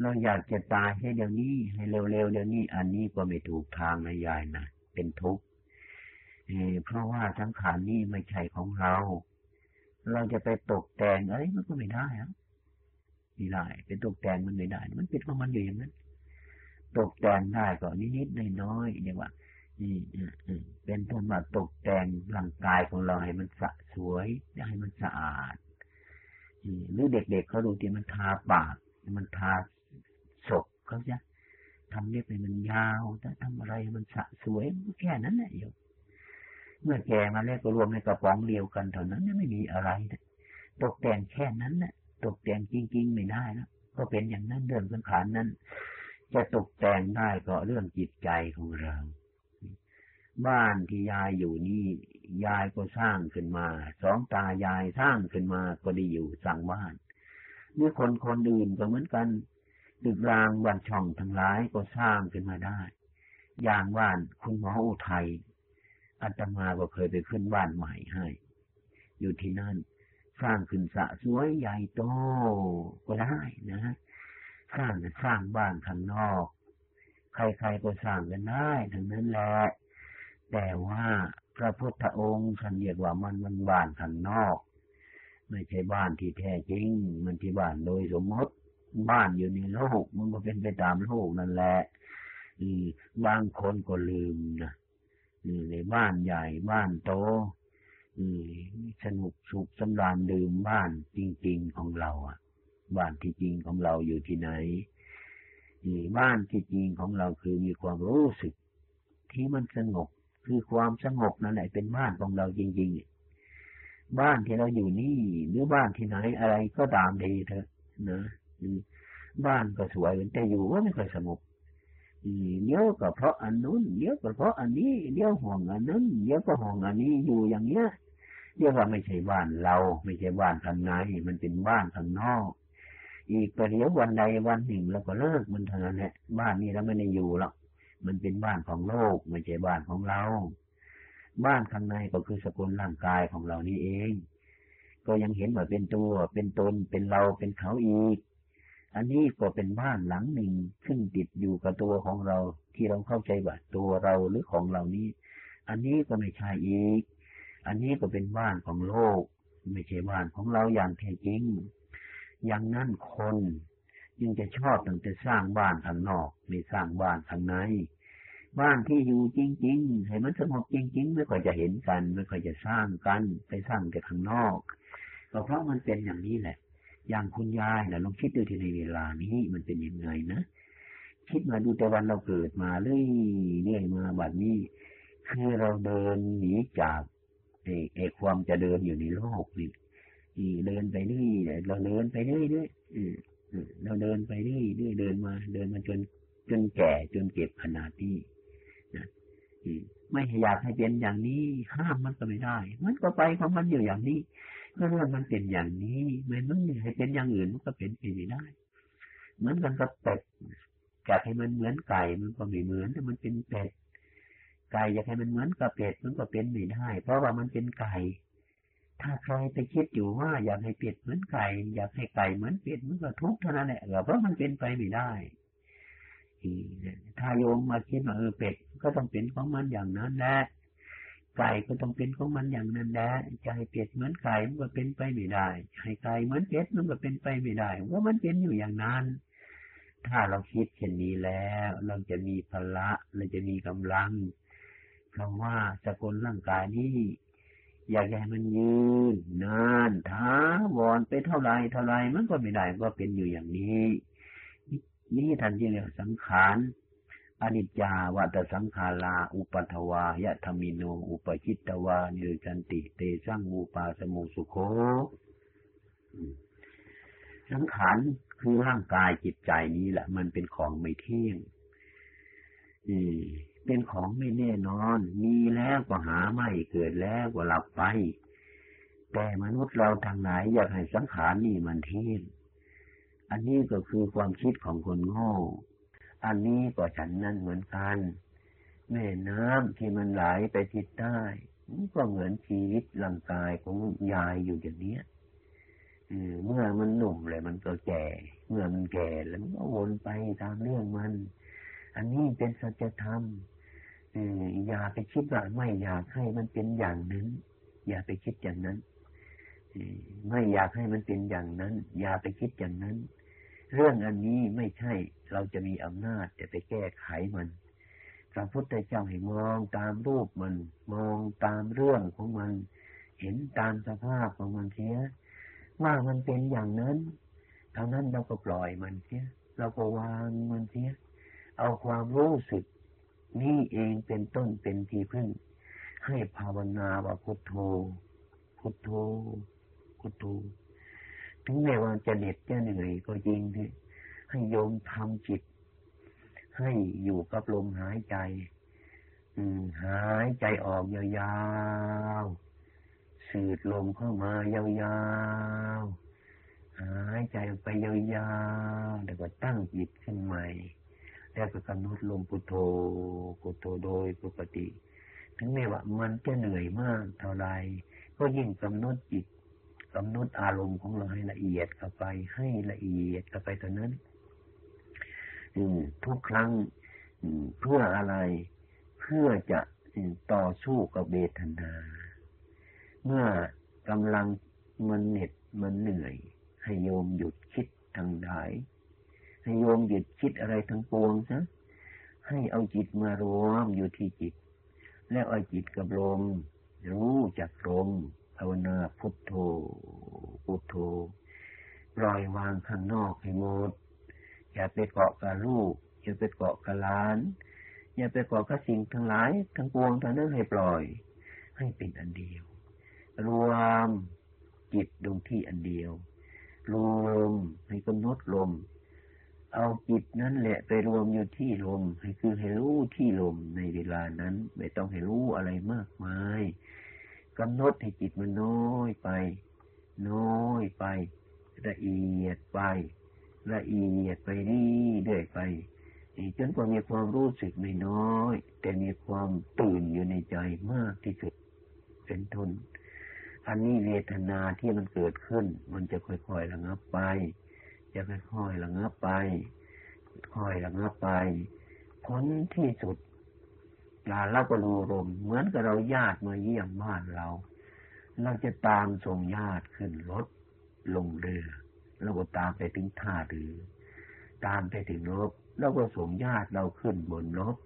เราอยากจะตายให้เดี๋ยวนี้ ให้เร็วๆเดี๋ยวนี้ อันนี้ก็ไม่ถูกทางนะยายนะ เป็นทุกข์เพราะว่าสังขานี้ไม่ใช่ของเรา เราจะไปตกแต่งอะไรมันก็ไม่ได้อะ ไม่ได้เป็นตกแต่งมันไม่ได้ มันเป็นของมันอยู่อย่างนั้นตกแต่งได้ก็นิดๆน้อยๆเรียกว่าเป็นต้นมาตกแต่งร่างกายของเราให้มันสะสวยให้มันสะอาดหรือเด็กๆเเขาดูที่มันทาปาก มันทาศพเขาจะทำเล็บให้มันยาวจะทำอะไรมันสะสวยแค่นั้นแหละโยมเมื่อแก่มาแล้วก็รวมในกระป๋องเดียวกันเท่านั้นไม่มีอะไร ตกแต่งแค่นั้นแหละ ตกแต่งจริง ๆ ไม่ได้นะก็เป็นอย่างนั้นเรื่องสังขารนั้น จะตกแต่งได้ก็เรื่องจิตใจของเรา บ้านที่ยายอยู่นี่ ยายก็สร้างขึ้นมา สองตายายสร้างขึ้นมาก็ได้อยู่สั่งบ้านเมื่อคนคนอื่นก็เหมือนกันตึกรางวันช่องทั้งหลายก็สร้างขึ้นมาได้ อย่างบ้านคุณหมออุทัยอาตมาก็เคยไปขึ้นบ้านใหม่ให้ อยู่ที่นั่น สร้างขึ้นสะสวยใหญ่โตก็ได้นะสร้างสร้างบ้านข้างนอก ใครๆก็สร้างกันได้ทั้งนั้นแหละแต่ว่าพระพุทธองค์ท่านเรียกว่ามันมันบ้านข้างนอก ไม่ใช่บ้านที่แท้จริง มันที่บ้านโดยสมมติ บ้านอยู่ในโลกมันก็เป็นไปตามโลกนั่นแหละบางคนก็ลืมนะในบ้านใหญ่บ้านโต สนุกสุขสำราญดื่มบ้านจริงๆของเราอะ บ้านที่จริงของเราอยู่ที่ไหนบ้านที่จริงของเราคือมีความรู้สึก ที่มันสงบคือความสงบนั่นแหละเป็นบ้านของเราจริงๆ บ้านที่เราอยู่นี่หรือบ้านที่ไหนอะไรก็ตามดีเถอะนะบ้านก็สวยแต่อยู่ว่าไม่ค่อยสงบ เดี๋ยวก็เพราะอันนู้นเดี๋ยวก็เพราะอันนี้เดี๋ยวห่วงอันนั้นเดี๋ยวก็ห่วงอันนี้อยู่อย่างเงี้ยเรียกว่าไม่ใช่บ้านเรา ไม่ใช่บ้านข้างในมันเป็นบ้านข้างนอก อีกประเดี๋ยววันใดวันหนึ่งเราก็เลิกมันเท่านั้นแหละบ้านนี้เราไม่ได้อยู่หรอกมันเป็นบ้านของโลก ไม่ใช่บ้านของเรา บ้านข้างในก็คือสกุลร่างกายของเรานี่เอง ก็ยังเห็นว่าเป็นตัว เป็นตนเป็นเราเป็นเขาอีก อันนี้ก็เป็นบ้านหลังหนึ่งซึ่งติดอยู่กับตัวของเราที่เราเข้าใจว่าตัวเราหรือของเรานี้ อันนี้ก็ไม่ใช่อีก อันนี้ก็เป็นบ้านของโลก ไม่ใช่บ้านของเราอย่างแท้จริง อย่างนั้นคนยังจะชอบตั้งแต่สร้างบ้านข้างนอกไม่สร้างบ้านข้างใน บ้านที่อยู่จริงๆให้มันสงบจริงๆไม่ค่อยจะเห็นกัน ไม่ค่อยจะสร้างกันไปสร้างแต่ข้างนอกก็เพราะมันเป็นอย่างนี้แหละ อย่างคุณยายนะลองคิดดูที่ในเวลานี้มันเป็นยังไงนะคิดมาดูแต่วันเราเกิดมาเรื่อยเรื่อยมาบัดนี้คือเราเดินหนีจากไอ้ไอความจะเดินอยู่ในโลกนี่เดินไปเรื่อยเราเดินไปเรื่อยเรื่อยเราเดินไปเรื่อยเรื่อยเดินมา เดินมาจนจนแก่จนเก็บขนาดนี้นะไม่อยากให้เป็นอย่างนี้ห้ามมันก็ไม่ได้ มันก็ไปของมันอยู่อย่างนี้ ก็เรื่องมันเป็นอย่างนี้ไม่มันให้เป็นอย่างอื่นมันก็เป็นไปไม่ได้เหมือนกันกับเป็ดอยากให้มันเหมือนไก่มันก็ไม่เหมือนแต่มันเป็นเป็ดไก่อยากให้มันเหมือนกับเป็ดมันก็เป็นไม่ได้ เพราะว่ามันเป็นไก่ ถ้าใครไปคิดอยู่ว่าอยากให้เป็ดเหมือนไก่ อยากให้ไก่เหมือนเป็ดมันก็ทุกข์เท่านั้นแหละเพราะมันเป็นไปไม่ได้ถ้าโยมมาคิดว่าเออเป็ดก็ต้องเป็นของมันอย่างนั้นแหละ ไก่ก็ต้องเป็นของมันอย่างนั้นแหละจะให้เป็ดเหมือนไก่มันก็เป็นไปไม่ได้ให้ไก่เหมือนเป็ดมันก็เป็นไปไม่ได้ว่ามันเป็นอยู่อย่างนั้น ถ้าเราคิดเช่นนี้แล้ว เราจะมีพละเราจะมีกำลังคำว่าสกุลร่างกายนี้อยากให้มันยืนนานท้าวอนไปเท่าไรเท่าไรมันก็ไม่ได้ก็เป็นอยู่อย่างนี้ นี่ท่านเรียกสังขาร อนิจจาวัตสังขาราอุปัทวายะธรรมิโนอุปชิตตวานิจันติเตสังมูปาสมุสุโคสังขารคือร่างกายจิตใจนี้แหละ มันเป็นของไม่เที่ยงเป็นของไม่แน่นอน มีแล้วก็หาไม่เกิดแล้วก็หลับไป แต่มนุษย์เราทางไหนอยากให้สังขารนี่มันเที่ยง อันนี้ก็คือความคิดของคนโง่ อันนี้ก็ฉันนั่นเหมือนกัน แม่น้ำที่มันไหลไปทิศใต้ก็เหมือนชีวิตร่างกายของยายอยู่อย่างนี้เมื่อมันหนุ่มเลยมันก็แก่ เมื่อมันแก่แล้วมันก็วนไปตามเรื่องมัน อันนี้เป็นสัจธรรมอย่าไปคิดว่าไม่อยากให้มันเป็นอย่างนั้น อย่าไปคิดอย่างนั้นไม่อยากให้มันเป็นอย่างนั้น อย่าไปคิดอย่างนั้น เรื่องอันนี้ไม่ใช่เราจะมีอำนาจจะไปแก้ไขมันพระพุทธเจ้าให้มองตามรูปมัน มองตามเรื่องของมัน เห็นตามสภาพของมันเสียว่ามันเป็นอย่างนั้นเท่านั้นเราก็ปล่อยมันเสียเราก็วางมันเสียเอาความรู้สึก นี่เองเป็นต้นเป็นที่พึ่ง ให้ภาวนาว่าพุทโธพุทโธพุทโธ ถึงแม้ว่าจะเหน็ดจะเหนื่อยก็จริงที่ให้โยมทำจิต ให้อยู่กับลมหายใจอืหายใจออกยาวๆสูดลมเข้ามายาวๆ หายใจไปยาวๆ แล้วก็ตั้งจิตขึ้นใหม่ แล้วก็กำหนดลมพุทโธพุทโธโดยปกติ ถึงแม้ว่ามันจะเหนื่อยมากเท่าไรก็ยิ่งกำหนดจิต กำหนดอารมณ์ของเราให้ละเอียดเข้าไป ให้ละเอียดเข้าไปเท่านั้นทุกครั้งเพื่ออะไร เพื่อจะต่อสู้กับเบทนา เมื่อกำลังมันเหน็ดมันเหนื่อย ให้โยมหยุดคิดทางใดให้โยมหยุดคิดอะไรทั้งปวงซะให้เอาจิตมารวมอยู่ที่จิต แล้วเอาจิตกับลมรู้จักลม ภาวนาพุทโธพุทโธปล่อยวางข้างนอกให้หมด อย่าไปเกาะกับลูก อย่าไปเกาะกับหลาน อย่าไปเกาะกับสิ่งทั้งหลาย ทั้งปวงทั้งนั้นให้ปล่อย ให้เป็นอันเดียว รวมจิตลงที่อันเดียวรวมให้กำหนดลม เอาจิตนั้นแหละไปรวมอยู่ที่ลม ให้คือให้รู้ที่ลมในเวลานั้น ไม่ต้องให้รู้อะไรมากมาย กำหนดให้จิตมันน้อยไป น้อยไป ละเอียดไป ละเอียดไปนี่เรื่อยไปจนกว่ามีความรู้สึกไม่น้อย แต่มีความตื่นอยู่ในใจมากที่สุด เป็นทน อันนี้เวทนาที่มันเกิดขึ้น มันจะค่อยๆระงับไป จะค่อยๆระงับไป ค่อยระงับไปผลที่สุด ลาเราก็รูลมเหมือนกับเราญาติมาเยี่ยมบ้านเรา เราจะตามส่งญาติขึ้นรถลงเรือเราก็ตามไปถึงท่าเรือตามไปถึงรถเราก็ส่งญาติเราขึ้นบนรถ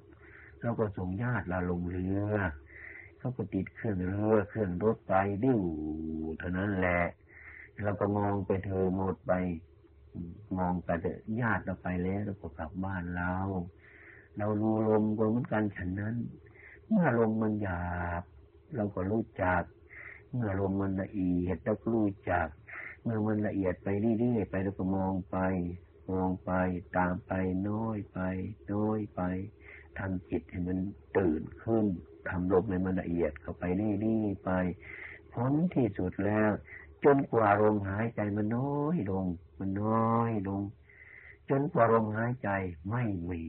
เราก็ส่งญาติเราลงเรือเขาก็ติดเครื่องเรือเครื่องรถไปดิ้วเท่านั้นแหละเราก็มองไปเธอหมดไปมองไปญาติเราไปแล้วเราก็กลับบ้านเรา เรารู้ลมก็เหมือนกันฉันนั้น เมื่อลมมันหยาบ เราก็รู้จัก เมื่อลมมันละเอียดเราก็รู้จัก เมื่อมันละเอียดไปเรื่อยๆไปเราก็มองไป มองไปตามไปน้อยไปน้อยไปทำจิตให้มันตื่นขึ้นทำลมให้มันละเอียดเข้าไปเรื่อยๆไปผลที่สุดแล้ว จนกว่าลมหายใจมันน้อยลง มันน้อยลง จนกว่าลมหายใจไม่มี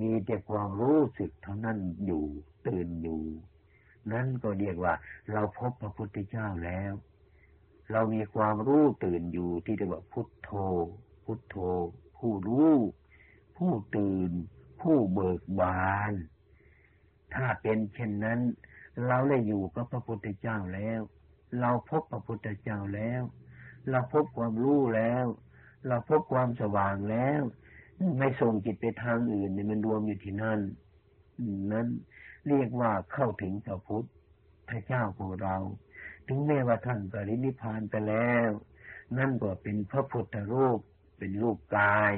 มีแต่ความรู้สึกเท่านั้นอยู่ตื่นอยู่ นั่นก็เรียกว่า เราพบพระพุทธเจ้าแล้ว เรามีความรู้ตื่นอยู่ที่เรียกว่าพุทโธ พุทโธ ผู้รู้ผู้ตื่น ผู้เบิกบาน ถ้าเป็นเช่นนั้น เราได้อยู่กับพระพุทธเจ้าแล้ว เราพบพระพุทธเจ้าแล้ว เราพบความรู้แล้ว เราพบความสว่างแล้ว ไม่ส่งจิตไปทางอื่นเนี่ยมันรวมอยู่ที่นั่นนั้นเรียกว่าเข้าถึงพระพุทธพระเจ้าของเรา ถึงแม้ว่าท่านปรินิพานไปแล้ว นั่นก็เป็นพระพุทธรูป เป็นรูปกาย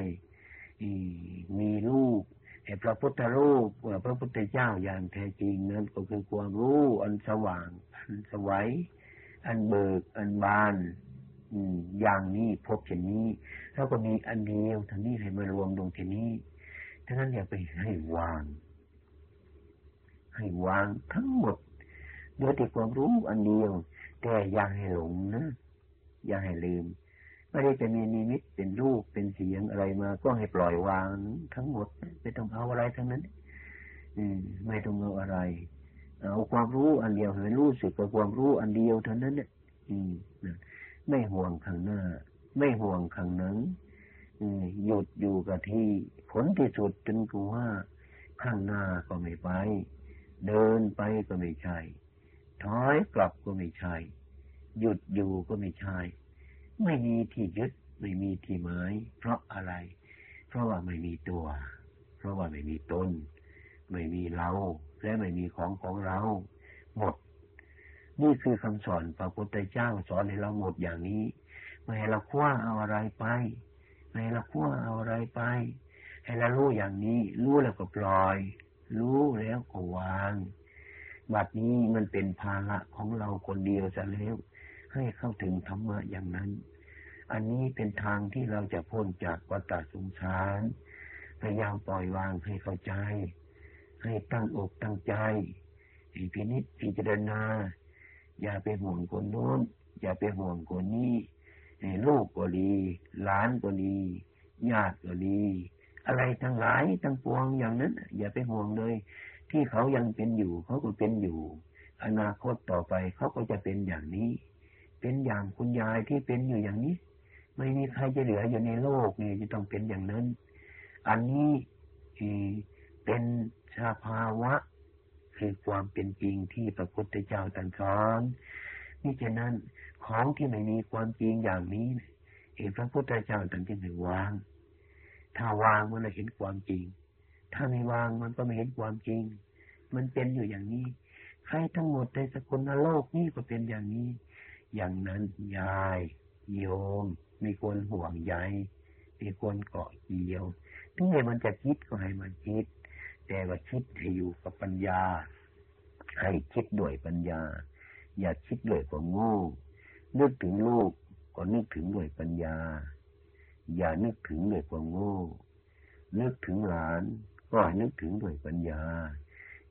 มีลูกพระพุทธรูปพระพุทธเจ้าอย่างแท้จริงนั้นก็คือความรู้อันสว่าง อันสวัยอันเบิก อันบาน อืมอย่างนี้พบเช่นนี้แล้วก็มีอันเดียวท่านี้ให้มารวมลงที่นี้ท่านั้นอย่าไปให้วาง ให้วางทั้งหมดโดยแต่ความรู้อันเดียว แต่อย่าให้หลงนะอย่าให้ลืมไม่ได้จะมีนิมิตเป็นรูปเป็นเสียงอะไรมา ก็ให้ปล่อยวางทั้งหมดไม่ต้องเอาอะไรทั้งนั้นอืมไม่ต้องเอาอะไรเอาความรู้อันเดียวให้รู้สึกกับความรู้อันเดียวเท่านั้นเนี่ยอืม ไม่ห่วงข้างหน้า ไม่ห่วงข้างหนังหยุดอยู่กับที่ผลที่สุดจนกูว่า ข้างหน้าก็ไม่ไป เดินไปก็ไม่ใช่ถอยกลับก็ไม่ใช่ หยุดอยู่ก็ไม่ใช่ ไม่มีที่ยึดไม่มีที่หมายเพราะอะไร เพราะว่าไม่มีตัว เพราะว่าไม่มีตน ไม่มีเรา และไม่มีของของเรา หมด นี่คือคำสอนพระพุทธเจ้าสอนให้เราหมดอย่างนี้ไม่ให้เราคว้าเอาอะไรไปไม่ให้เราคว้าเอาอะไรไป ให้เรารู้อย่างนี้ รู้แล้วก็ปล่อย รู้แล้วก็วางบัดนี้มันเป็นภาระของเราคนเดียวจะแล้ว ให้เข้าถึงธรรมะอย่างนั้น อันนี้เป็นทางที่เราจะพ้นจากวัฏสงสารพยายามปล่อยวางให้เข้าใจ ให้ตั้งอกตั้งใจพินิจพิจารณา อย่าไปห่วงคนโน้น อย่าไปห่วงคนนี้ลูกก็ดีหลานก็ดีญาติก็ดีอะไรทั้งหลายทั้งปวงอย่างนั้น อย่าไปห่วงเลย ที่เขายังเป็นอยู่ เขาก็เป็นอยู่ อนาคตต่อไปเขาก็จะเป็นอย่างนี้ เป็นอย่างคุณยายที่เป็นอยู่อย่างนี้ ไม่มีใครจะเหลืออยู่ในโลกนี่จะต้องเป็นอย่างนั้น อันนี้เป็นสภาวะ คือความเป็นจริงที่พระพุทธเจ้าตรัสสอนนี่ฉะนั้นของที่ไม่มีความจริงอย่างนี้เองพระพุทธเจ้าตรัสจึงให้วาง ถ้าวางมันจะเห็นความจริง ถ้าไม่วางมันก็ไม่เห็นความจริง มันเป็นอยู่อย่างนี้ ใครทั้งหมดในสกุลโลกนี้ก็เป็นอย่างนี้ อย่างนั้นยายโยมมีคนห่วงใยมีคนเกาะเกี่ยวถึงแม้มันจะคิดก็ให้มันคิด แต่ว่าคิดให้อยู่กับปัญญา ให้คิดด้วยปัญญา อย่าคิดด้วยความโง่นึกถึงลูกก็นึกถึงด้วยปัญญา อย่านึกถึงด้วยความโง่นึกถึงหลานก็ให้นึกถึงด้วยปัญญา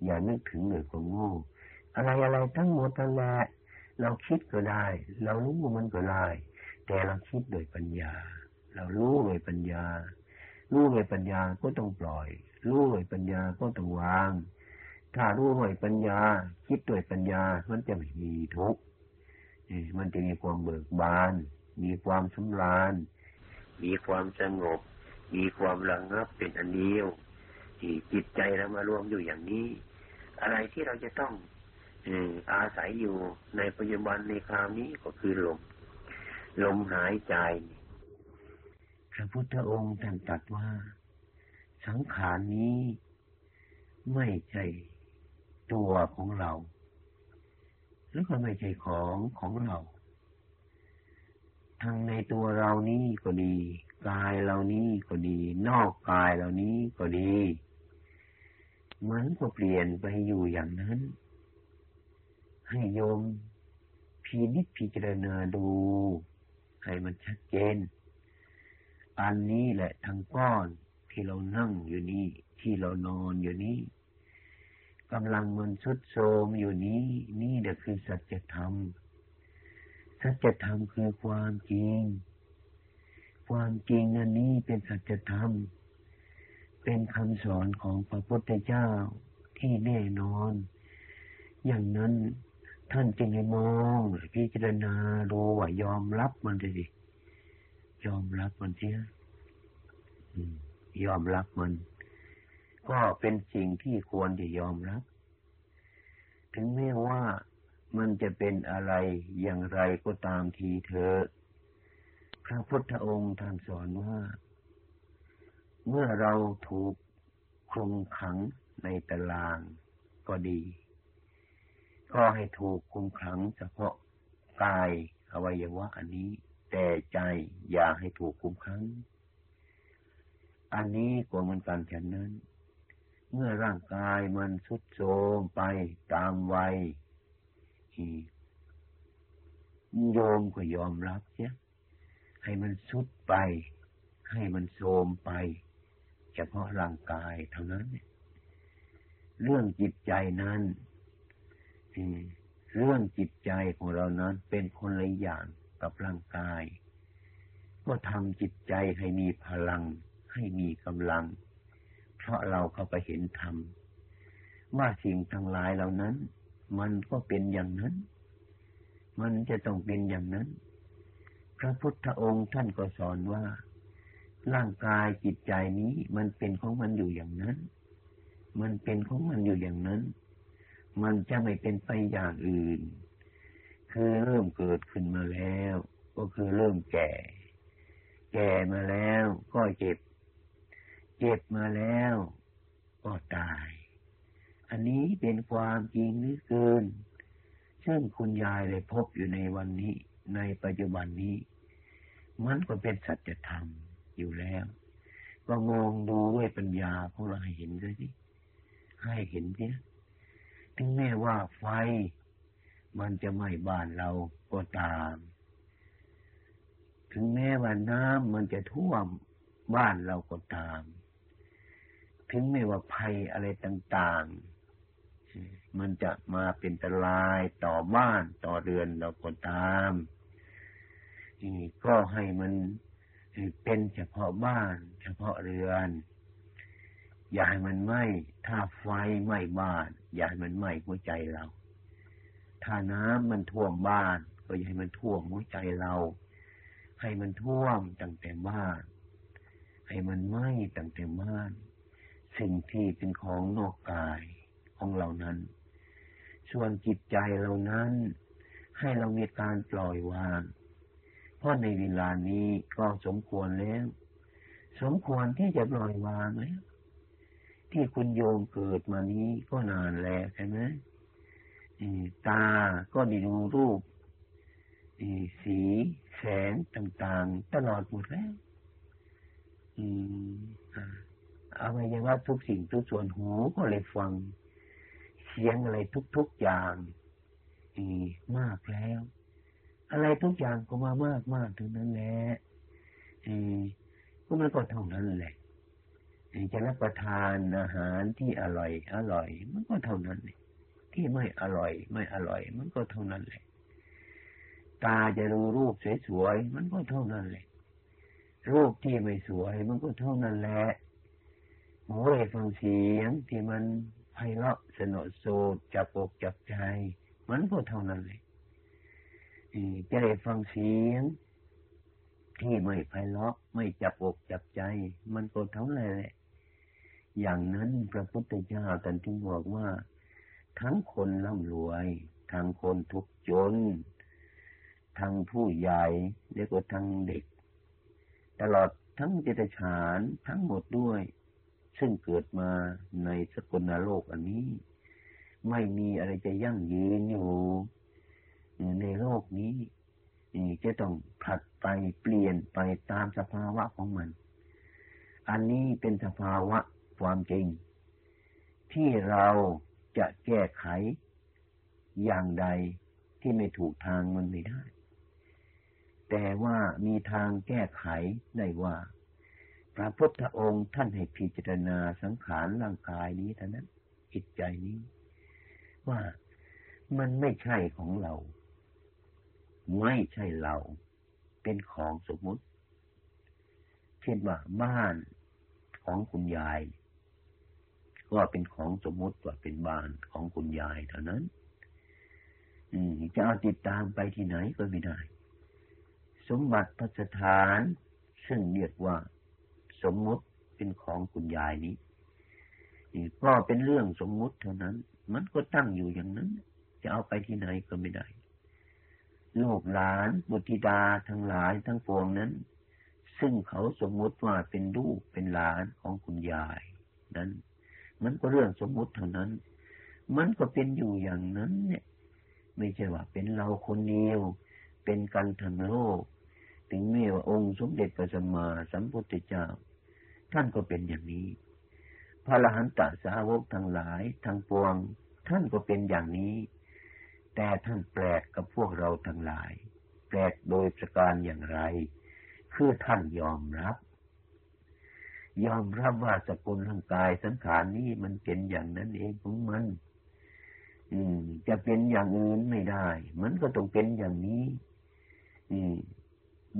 อย่านึกถึงด้วยความโง่อะไรอะไรทั้งหมดนั่นแหละเราคิดก็ได้ เรารู้มันก็ได้ แต่เราคิดโดยปัญญา เรารู้โดยปัญญา รู้โดยปัญญาก็ต้องปล่อย รู้โดยปัญญาก็ต้องวาง ถ้ารู้โดยปัญญา คิดโดยปัญญา มันจะไม่มีทุกข์มันจะมีความเบิกบาน มีความสำราญ มีความสงบ มีความระงับเป็นอันเดียวที่จิตใจเรามารวมอยู่อย่างนี้ อะไรที่เราจะต้องอาศัยอยู่ในปัจจุบันในคราวนี้ก็คือลม ลมหายใจ พระพุทธองค์ท่านตรัสว่า สังขารนี้ ไม่ใช่ตัวของเราหรือก็ไม่ใช่ของของเรา ทั้งในตัวเรานี้ก็ดี กายเรานี้ก็ดี นอกกายเรานี้ก็ดีมันก็เปลี่ยนไปอยู่อย่างนั้น ให้โยมพินิจพิจารณาดู ให้มันชัดเจน อันนี้แหละทั้งก้อน ที่เรานั่งอยู่นี่ที่เรานอนอยู่นี่กำลังมันสุดโทมอยู่นี้ นี่แหละคือสัจธรรมสัจธรรมคือความจริง ความจริงอันนี้เป็นสัจธรรม เป็นคำสอนของพระพุทธเจ้าที่แน่นอน อย่างนั้นท่านจึงให้มองพิจารณาดูว่ายอมรับมันสิยอมรับมันเสีย ยอมรับมัน ก็เป็นสิ่งที่ควรจะยอมรับ ถึงแม้ว่ามันจะเป็นอะไรอย่างไรก็ตามทีเถอะพระพุทธองค์ท่านสอนว่า เมื่อเราถูกคลุมขังในตารางก็ดี ก็ให้ถูกคุมขังเฉพาะกายอวัยวะอันนี้ แต่ใจอย่าให้ถูกคุมขัง อันนี้ก็เหมือนกันฉันนั้น เมื่อร่างกายมันสุดโทรมไปตามวัยโยมก็ยอมรับเสียให้มันสุดไป ให้มันโทรมไป เฉพาะร่างกายเท่านั้น เรื่องจิตใจนั้นเรื่องจิตใจของเรานั้นเป็นคนละอย่างกับร่างกาย ก็ทำจิตใจให้มีพลัง ให้มีกำลัง เพราะเราเข้าไปเห็นธรรมว่าสิ่งทั้งหลายเหล่านั้น มันก็เป็นอย่างนั้น มันจะต้องเป็นอย่างนั้น พระพุทธองค์ท่านก็สอนว่า ร่างกายจิตใจนี้มันเป็นของมันอยู่อย่างนั้น มันเป็นของมันอยู่อย่างนั้น มันจะไม่เป็นไปอย่างอื่น คือเริ่มเกิดขึ้นมาแล้ว ก็คือเริ่มแก่ แก่มาแล้วก็เจ็บ เจ็บมาแล้วก็ตาย อันนี้เป็นความจริงนี่เกิน ซึ่งคุณยายเลยพบอยู่ในวันนี้ ในปัจจุบันนี้ มันก็เป็นสัจธรรมอยู่แล้ว ก็มองดูด้วยปัญญาของเราให้เห็นด้วยสิให้เห็นเนี่ยถึงแม้ว่าไฟ มันจะไหม้บ้านเราก็ตาม ถึงแม้ว่าน้ำมันจะท่วมบ้านเราก็ตาม ถึงแม้ว่าภัยอะไรต่างๆ มันจะมาเป็นตรายต่อบ้านต่อเรือนเราก็ตามก็ให้มันเป็นเฉพาะบ้าน เฉพาะเรือน อย่าให้มันไหม้ถ้าไฟไหม้บ้าน อย่าให้มันไหม้หัวใจเรา ถ้าน้ำมันท่วมบ้าน ก็อย่าให้มันท่วมหัวใจเรา ให้มันท่วมตั้งแต่บ้าน ให้มันไหม้ตั้งแต่บ้าน สิ่งที่เป็นของนอกกายของเรานั้น ส่วนจิตใจเรานั้น ให้เรามีการปล่อยวาง เพราะในเวลานี้ก็สมควรแล้ว สมควรที่จะปล่อยวางแล้วที่คุณโยมเกิดมานี้ก็นานแล้วใช่ไหมตาก็ได้ดูรูปสีแสงต่าง ๆ ตลอดหมดแล้วเอา ไว้ยังว่าทุกสิ่งทุกส่วนหูก็เลยฟัง เสียงอะไรทุกๆอย่างมากแล้ว อะไรทุกอย่างก็มามากมากถึงนั้นแหละก็มันก็เท่านั้นแหละจะรับประทานอาหารที่อร่อย อร่อย มันก็เท่านั้นเลยที่ไม่อร่อย ไม่อร่อย มันก็เท่านั้นเลยตาจะดูรูปสวยๆมันก็เท่านั้นเลยรูปที่ไม่สวย มันก็เท่านั้นแหละ หูได้ฟังเสียงที่มันไพเราะสนอโสดจับอกจับใจ มันก็เท่านั้นเลยจะได้ฟังเสียง ที่ไม่ไพเราะไม่จับอกจับใจ มันก็เท่านั้นแหละอย่างนั้นพระพุทธเจ้าท่านจึงบอกว่า ทั้งคนร่ำรวย ทั้งคนทุกจน ทั้งผู้ใหญ่แล้วก็ทั้งเด็ก ตลอดทั้งเจตฉานทั้งหมดด้วย ซึ่งเกิดมาในสกลนโลกอันนี้ ไม่มีอะไรจะยั่งยืนอยู่ในโลกนี้จะต้องผัดไปเปลี่ยนไปตามสภาวะของมัน อันนี้เป็นสภาวะความจริง ที่เราจะแก้ไขอย่างใดที่ไม่ถูกทางมันไม่ได้ แต่ว่ามีทางแก้ไขได้ว่า พระพุทธองค์ท่านให้พิจารณาสังขารร่างกายนี้เท่านั้นจิตใจนี้ ว่ามันไม่ใช่ของเรา ไม่ใช่เรา เป็นของสมมุติ เช่นว่าบ้านของคุณยาย ก็เป็นของสมมติว่าเป็นบ้านของคุณยายเท่านั้น อืมจะเอาติดตามไปที่ไหนก็ไม่ได้ สมบัติพัสถาน ซึ่งเรียกว่า สมมุติเป็นของคุณยายนี้ก็เป็นเรื่องสมมุติเท่านั้น มันก็ตั้งอยู่อย่างนั้น จะเอาไปที่ไหนก็ไม่ได้ ลูกหลานบุตริดาทั้งหลายทั้งปวงนั้น ซึ่งเขาสมมุติว่าเป็นลูกเป็นหลานของคุณยาย นั้น มันก็เรื่องสมมุติเท่านั้น มันก็เป็นอยู่อย่างนั้น เนี่ย ไม่ใช่ว่าเป็นเราคนเดียว เป็นกันทั้งโลก ถึงแม้ว่าองค์สมเด็จพระสัมมาสัมพุทธเจ้า ท่านก็เป็นอย่างนี้ พระอรหันตสาวกทั้งหลายทั้งปวง ท่านก็เป็นอย่างนี้ แต่ท่านแปลกกับพวกเราทั้งหลาย แปลกโดยประการอย่างไร คือท่านยอมรับ ยอมรับว่าสกุลร่างกายสังขารนี้มันเป็นอย่างนั้นเองของมัน อืม จะเป็นอย่างอื่นไม่ได้ มันก็ต้องเป็นอย่างนี้ อืม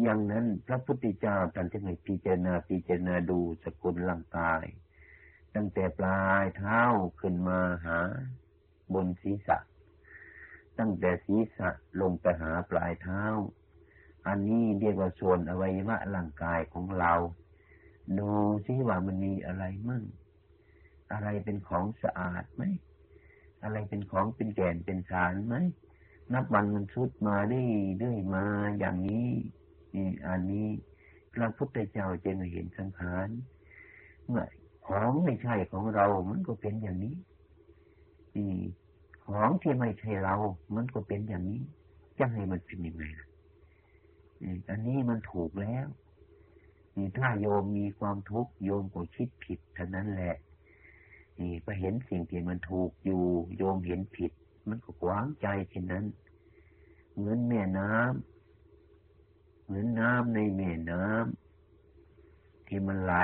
อย่างนั้นพระพุทธเจ้าท่านจะให้พิจารณาพิจารณาดูสกุลร่างกาย ตั้งแต่ปลายเท้าขึ้นมาหาบนศีรษะ ตั้งแต่ศีรษะลงไปหาปลายเท้า อันนี้เรียกว่าส่วนอวัยวะร่างกายของเรา ดูซิว่ามันมีอะไรมั่ง อะไรเป็นของสะอาดไหม อะไรเป็นของเป็นแก่นเป็นสารไหมนับวันมันชุดมาได้เรื่อยมาอย่างนี้ นี่อันนี้พระพุทธเจ้าจึงเห็นสังขารเมื่อของไม่ใช่ของเรา มันก็เป็นอย่างนี้นี่ของที่ไม่ใช่เรา มันก็เป็นอย่างนี้จะให้มันเป็นยังไงล่ะอันนี้มันถูกแล้วนี่ถ้าโยมมีความทุกข์โยมก็คิดผิดเท่านั้นแหละ นี่ไปเห็นสิ่งที่มันถูกอยู่ โยมเห็นผิด มันก็วางใจเช่นนั้น เหมือนแม่น้ำ เหมือนน้ำในแม่น้ำที่มันไหล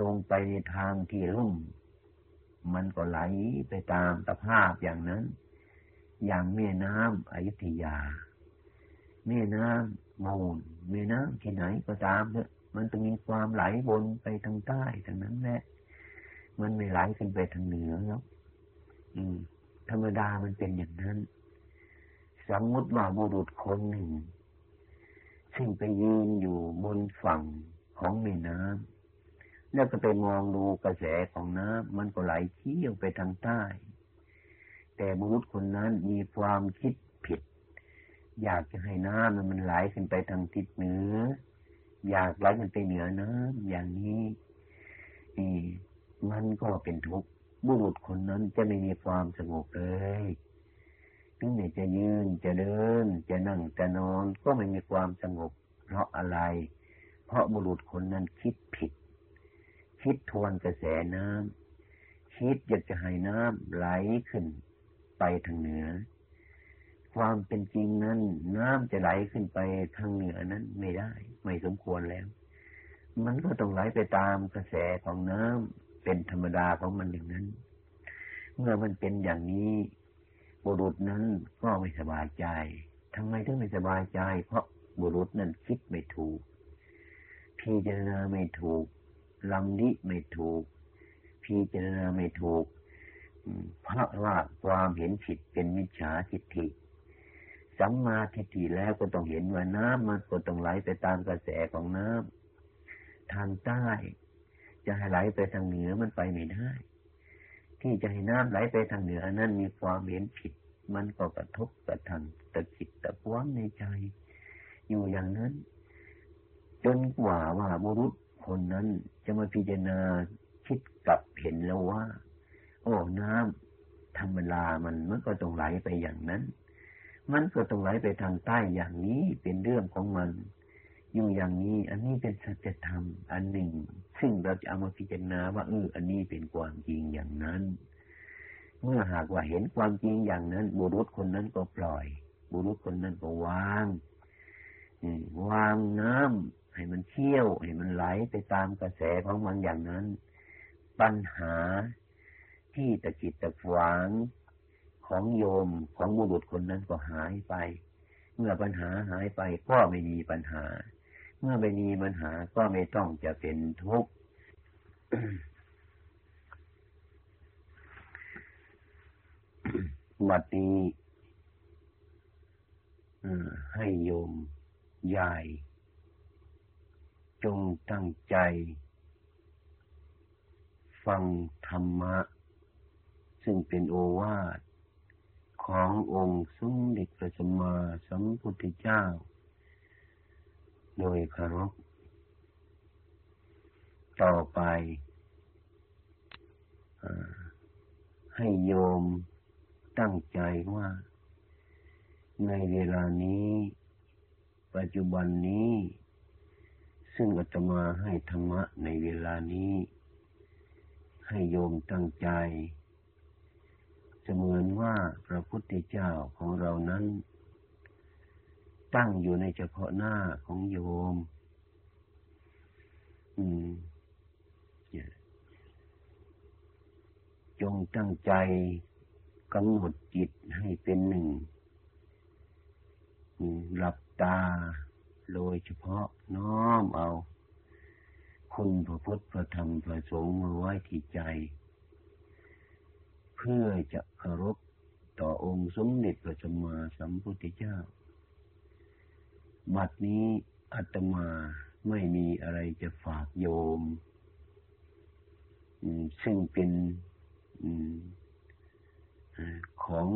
ลงไปในทางที่ลุ่ม มันก็ไหลไปตามสภาพอย่างนั้น อย่างแม่น้ำอยุธยา แม่น้ำมูลแม่น้ำที่ไหนก็ตามเนี่ยมันต้องมีความไหลวนไปทางใต้ทางนั้นแหละ มันไม่ไหลขึ้นไปทางเหนือแล้วธรรมดามันเป็นอย่างนั้น สมมติว่าบุรุษคนหนึ่ง ซึ่งไปยืนอยู่บนฝั่งของแม่น้ำแล้วก็ไปมองดูกระแสของน้ำมันก็ไหลเชี่ยวไปทางใต้ แต่บุรุษคนนั้นมีความคิดผิด อยากจะให้น้ำมันไหลขึ้นไปทางทิศเหนือ อยากไหลมันไปเหนือน้ำอย่างนี้นี่มันก็เป็นทุกข์บุรุษคนนั้นจะไม่มีความสงบเลย ถึงจะยืนจะเดิน จะนั่งจะนอนก็ไม่มีความสงบ เพราะอะไร เพราะบุรุษคนนั้นคิดผิด คิดทวนกระแสน้ำคิดอยากจะให้น้ำไหลขึ้น ไปทางเหนือ ความเป็นจริงนั้น น้ำจะไหลขึ้นไปทางเหนือนั้นไม่ได้ ไม่สมควรแล้ว มันก็ต้องไหลไปตามกระแสของน้ำเป็นธรรมดาของมันอย่างนั้น เมื่อมันเป็นอย่างนี้ บุรุษนั้นก็ไม่สบายใจทำไมถึงไม่สบายใจ เพราะบุรุษนั้นคิดไม่ถูก พิจารณาไม่ถูกลำนิไม่ถูก พิจารณาไม่ถูกเพราะว่าความเห็นผิดเป็นมิจฉาทิฏฐิสัมมาทิฏฐิแล้วก็ต้องเห็นว่าน้ำมันก็ต้องไหลไปตามกระแสของน้ำทางใต้ จะให้ไหลไปทางเหนือมันไปไม่ได้ ที่จะให้น้ำไหลไปทางเหนือนั้นมีความเห็นผิด มันก็กระทบกระทั่งตะคิดตะพวงในใจ อยู่อย่างนั้น จนกว่าว่าบุรุษคนนั้นจะมาพิจารณาคิดกลับเห็นแล้วว่า โอ้น้ำธรรมดามันมันก็ต้องไหลไปอย่างนั้น มันก็ต้องไหลไปทางใต้อย่างนี้เป็นเรื่องของมัน อยู่อย่างนี้ อันนี้เป็นสัจธรรม อันหนึ่ง ซึ่งเราจะเอามาพิจารณาว่าเอออันนี้เป็นความจริงอย่างนั้น เมื่อหากว่าเห็นความจริงอย่างนั้น บุรุษคนนั้นก็ปล่อย บุรุษคนนั้นก็วางวางน้ำให้มันเชี่ยว ให้มันไหลไปตามกระแสของมันอย่างนั้น ปัญหาที่ตะกิดตะขวางของโยมของบุรุษคนนั้นก็หายไป เมื่อปัญหาหายไปก็ไม่มีปัญหา เมื่อไม่มีปัญหาก็ไม่ต้องจะเป็นทุกข์บัดนี้ให้โยมยาย จงตั้งใจ ฟังธรรมะ ซึ่งเป็นโอวาทขององค์สมเด็จพระสัมมาสัมพุทธเจ้า โดยคารพต่อไปให้โยมตั้งใจว่า ในเวลานี้ ปัจจุบันนี้ ซึ่งอาตมาให้ธรรมะในเวลานี้ ให้โยมตั้งใจเสมือนว่าพระพุทธเจ้าของเรานั้น ตั้งอยู่ในเฉพาะหน้าของโยม อืมจงตั้งใจกำหนดจิตให้เป็นหนึ่งหลับตา โดยเฉพาะน้อมเอา คุณพระพุทธพระธรรมพระสงฆ์มาไว้ที่ใจ เพื่อจะเคารพต่อองค์สมเด็จพระสัมมาสัมพุทธเจ้า บัดนี้อาตมาไม่มีอะไรจะฝากโยม ซึ่งเป็นของ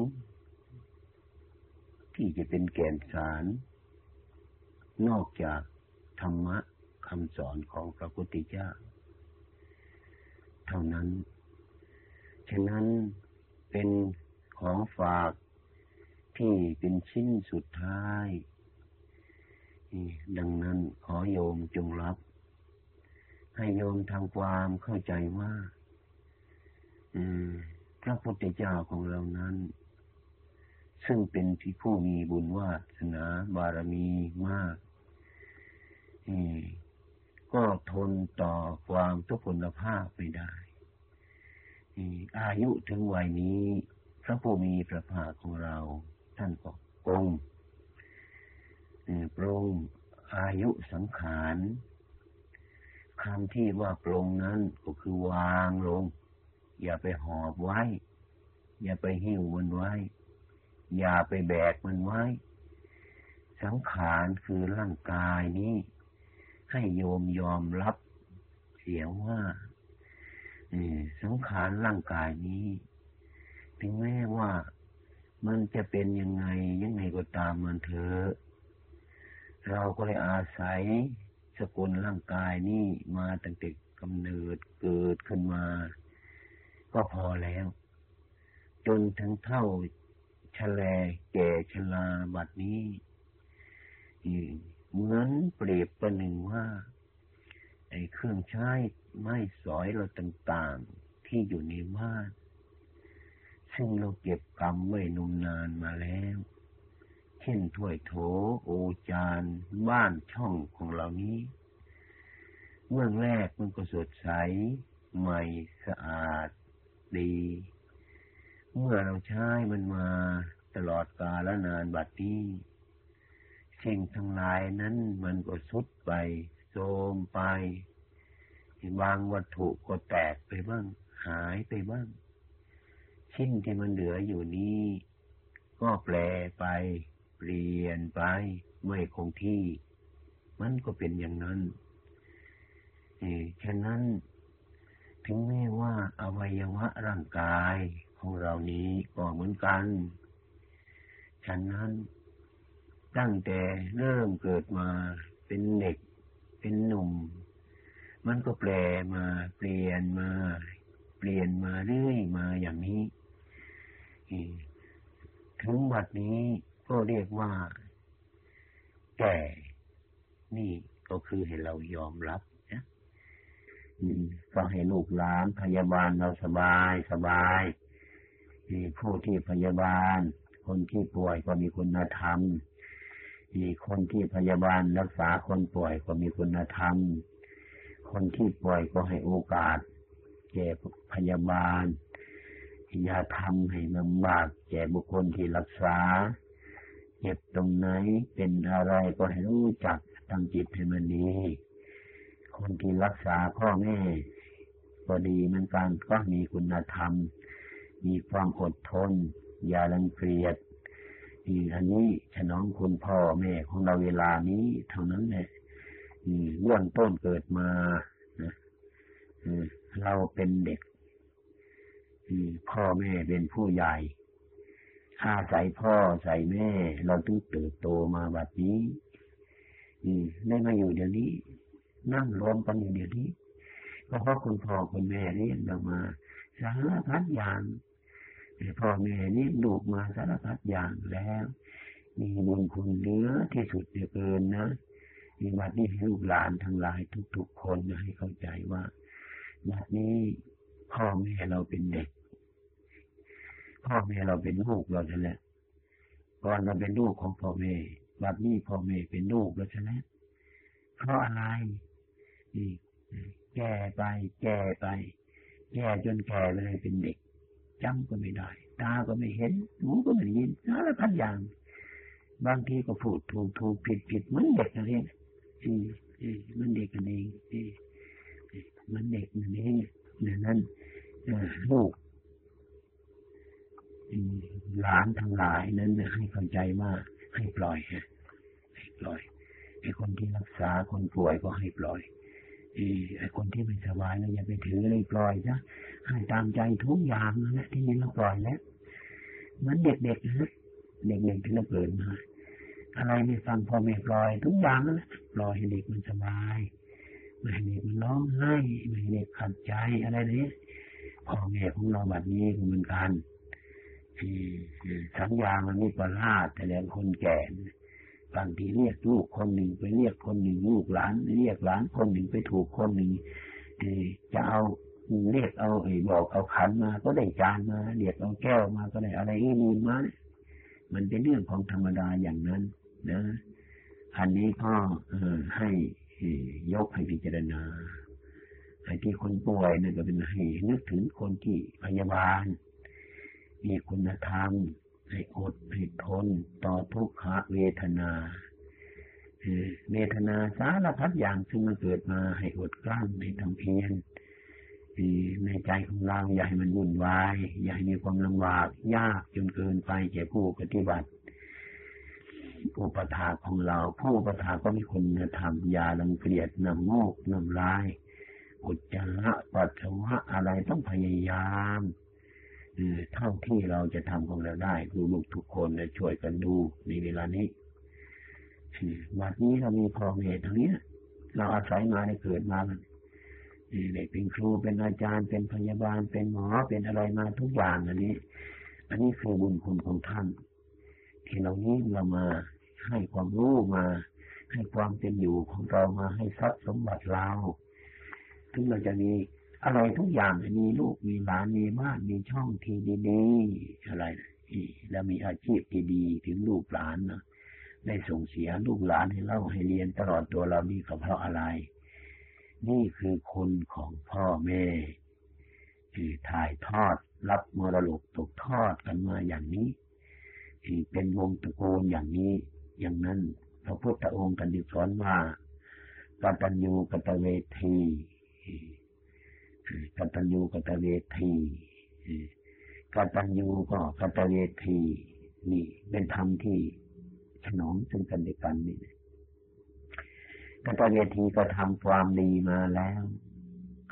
ที่จะเป็นแก่นสาร นอกจากธรรมะคำสอนของพระพุทธเจ้า เท่านั้น ฉะนั้นเป็นของฝากที่เป็นชิ้นสุดท้าย ดังนั้นขอโยมจงรับ ให้โยมทำความเข้าใจว่าพระพุทธเจ้าของเรานั้น ซึ่งเป็นที่ผู้มีบุญวาสนาบารมีมากก็ทนต่อความทุกขลภาพไม่ได้อายุถึงวัยนี้ พระผู้มีพระภาคของเรา ท่านก็ปรง ปรงอายุสังขารคำที่ว่าปรงนั้นก็คือวางลง อย่าไปหอบไว้ อย่าไปหิ้วมันไว้ อย่าไปแบกมันไว้ สังขารคือร่างกายนี้ ให้โยมยอมรับเสียว่าสังขารร่างกายนี้ ถึงแม้ว่ามันจะเป็นยังไงยังไงก็ตามมันเถอะ เราก็เลยอาศัยสกุลร่างกายนี้มาตั้งแต่กำเนิดเกิดขึ้นมา ก็พอแล้ว จนถึงเท่าชะแลแก่ชลาบัดนี้เหมือนเปรียบประหนึ่งว่าไอ้เครื่องใช้ไม้สอยเราต่างๆที่อยู่ในบ้านซึ่งเราเก็บกรรมไว้นมนานมาแล้ว เช่นถ้วยโถ โอจานบ้านช่องของเรานี้ เมื่อแรกมันก็สดใส ใหม่สะอาด ดี เมื่อเราใช้มันมาตลอดกาลนานบัดนี้สิ่งทั้งหลายนั้นมันก็สุดไปโทมไปบางวัตถุก็แตกไปบ้าง หายไปบ้าง ชิ้นที่มันเหลืออยู่นี้ก็แปลไป เปลี่ยนไปไม่คงที่ มันก็เป็นอย่างนั้นฉะนั้น ถึงแม้ว่าอวัยวะร่างกายของเรานี้ก็เหมือนกัน ฉะนั้น ตั้งแต่เริ่มเกิดมาเป็นเด็ก เป็นหนุ่ม มันก็แปลมาเปลี่ยนมา เปลี่ยนมาเรื่อยมาอย่างนี้ถึงบัดนี้ ก็เรียกว่า แก่ นี่ก็คือให้เรายอมรับนะก็ให้ลูกหลานพยาบาลเราสบายสบายผู้ที่พยาบาล คนที่ป่วยก็มีคุณธรรมคนที่พยาบาลรักษาคนป่วยก็มีคุณธรรม คนที่ป่วยก็ให้โอกาส แก่พยาบาลอย่าทำให้ลำบากแก่บุคคลที่รักษา เจ็บตรงไหนเป็นอะไรก็ให้รู้จักตั้งจิตให้มันดีคนที่รักษาพ่อแม่ก็ดีเหมือนกันก็มีคุณธรรม มีความอดทน อย่าลังเกียจอีอันนี้ฉนองคุณพ่อแม่ของเราเวลานี้เท่านั้นแหละเรื่องต้นเกิดมาเราเป็นเด็กพ่อแม่เป็นผู้ใหญ่ อาศัยพ่อใส่แม่ เราต้องเติบโตมาแบบนี้ได้มาอยู่เดี๋ยวนี้ นั่งรวมกันอยู่เดี๋ยวนี้ก็เพราะคุณพ่อคุณแม่เลี้ยงเรามาสารพัดอย่างพ่อแม่นี่ลูกมาสารพัดอย่างแล้วมีบุญคุณเหลือที่สุดเหลือเกินนะมีวัดนี้ให้ลูกหลานทั้งหลายทุกๆคนให้เข้าใจว่าบัดนี้พ่อแม่เราเป็นเด็ก พ่อแม่เราเป็นลูกเราใช่ไหมก่อนเราเป็นลูกของพ่อแม่บัดนี้พ่อแม่เป็นลูกเราใช่ไหมเพราะอะไรนี่แก่ไป แก่ไป แก่จนแก่เลยเป็นเด็กจำก็ไม่ได้ ตาก็ไม่เห็น หูก็ไม่ได้ยินสารพัดอย่าง บางทีก็พูดถูกถูกผิดผิดเหมือนเด็กนั่นเองอืมอืมมันเด็กกันเองอืมมันเด็กนั่นเองดังนั้นลูก หลานทั้งหลายนั้นให้เข้าใจว่าให้ปล่อยฮะให้ปล่อยไอ้คนที่รักษาคนป่วยก็ให้ปล่อยไอ้คนที่ไม่สบายเราอย่าไปถือเลยปล่อยซะให้ตามใจทุกอย่างนะที่นี่เราปล่อยแล้วเหมือนเด็กๆนะเด็กๆที่เราเกิดมาอะไรไม่ฟังพ่อแม่ปล่อย ทุกอย่างนั่นแหละปล่อยให้เด็กมันสบายไม่ให้เด็กมันร้องไห้ไม่ให้เด็กขัดใจอะไรนี้พ่อแม่ของเราแบบนี้เหมือนกัน สัญญามันมีประหลาดแต่แล้วคนแก่บางทีเรียกลูกคนหนึ่งไปเรียกคนหนึ่งลูกหลาน เรียกหลานคนหนึ่งไปถูกคนหนึ่งจะเอาเรียกเอาไอ้บอกเอาขันมา ก็ได้จานมาเรียกเอาแก้วมาก็ได้อะไรอื่นมามันเป็นเรื่องของธรรมดาอย่างนั้นนะอันนี้พ่อให้ยกให้พิจารณาไอ้ที่คนป่วยนี่ก็เป็นให้นึกถึงคนที่พยาบาล มีคุณธรรม ให้อดให้ทน ต่อทุกขเวทนาเวทนาสารพัดอย่างซึ่งมันเกิดมาให้อดกลั้นให้ทำเพียรในใจของเราอย่าให้มันวุ่นวาย อย่าให้มีความลำบากยากจนเกินไปแก่ผู้ปฏิบัติ อุปถาของเรา ผู้อุปถาก็มีคุณธรรมอย่าลังเกลียดนำโมกนำลาย อุจจาระปัสสาวะอะไรต้องพยายาม เท่าที่เราจะทำของเราได้ลูกทุกคนจะช่วยกันดูในเวลานี้วันนี้เรามีพ่อแม่ทั้งนี้เราอาศัยมาในเกิดมาเด็กเป็นครูเป็นอาจารย์เป็นพยาบาลเป็นหมอเป็นอะไรมาทุกอย่างอันนี้ อันนี้คือบุญคุณของท่านที่เรานี้เรามาให้ความรู้มา ให้ความเป็นอยู่ของเรามาให้ทรัพย์สมบัติเราถึงเราจะมี อะไรทุกอย่างมีลูกมีหลานมีบ้านมีช่องที่ดีๆอะไรแล้วมีอาชีพที่ดีถึงลูกหลานนะได้ส่งเสียลูกหลานให้เล่าให้เรียนตลอดตัวเรานี่ก็เพราะอะไร นี่คือคนของพ่อแม่ที่ถ่ายทอดรับมรดกตกทอดกันมาอย่างนี้ที่เป็นวงตระกูลอย่างนี้ อย่างนั้นพระพุทธองค์กันดิสอนว่ากตัญญูกตเวที กตัญญูกตเวทีกตัญญูก็กตเวทีนี่เป็นธรรมที่ฉนองซึ่งกันและกันนี่กตเวทีก็ทำความดีมาแล้ว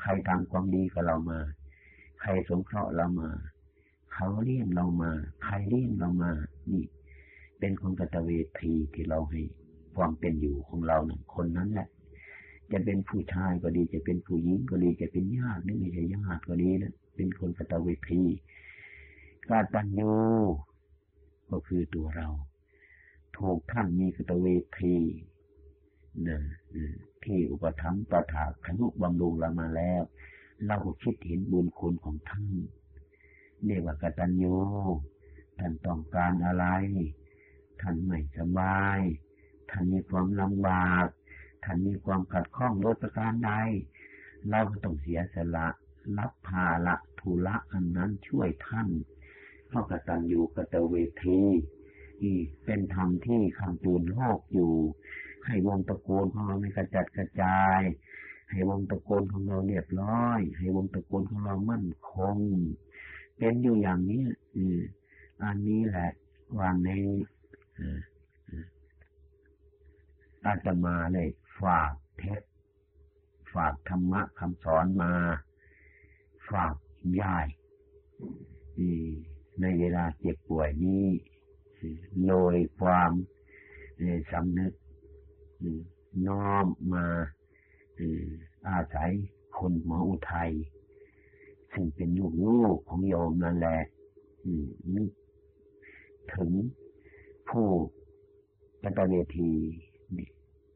ใครทำความดีกับเรามา ใครสงเคราะห์เรามา เขาเลี้ยงเรามา ใครเลี้ยงเรามา นี่ เป็นคนกตเวทีที่เราให้ความเป็นอยู่ของเราเนี่ยคนนั้นแหละ จะเป็นผู้ชายก็ดี จะเป็นผู้หญิงก็ดี จะเป็นญาติหรือไม่ใช่ญาติก็ดีนะเป็นคนกตเวทีกาตัญญูก็คือตัวเรา ถูกท่านมีกตเวทีนะที่อุปถัมภ์ประถาขนุบำรุงเรามาแล้ว เราก็คิดเห็นบุญคุณของท่านเรียกว่ากตัญญูท่านต้องการอะไร ท่านไม่สบาย ท่านมีความลำบาก ท่านมีความขัดข้องโดยประการใดเราก็ต้องเสียสละรับภาละทุละอันนั้นช่วยท่านเพราะกตัญญูกตเวทีอีเป็นธรรมที่ข้ามตูนโลกอยู่ ให้วงตะโกนของเราไม่กระจัดกระจาย ให้วงตะโกนของเราเรียบร้อย ให้วงตะโกนของเรามั่นคง เป็นอยู่อย่างนี้อืออันนี้แหละวันในอาตมาเลย ฝากเทศฝากธรรมะคำสอนมา ฝากยายในเวลาเจ็บป่วยนี้โดยความสำนึกน้อมมาอาศัยคนหมออุทัยซึ่งเป็นลูกลูกของโยมนั่นแหละนึกถึงผู้ปฏิเวที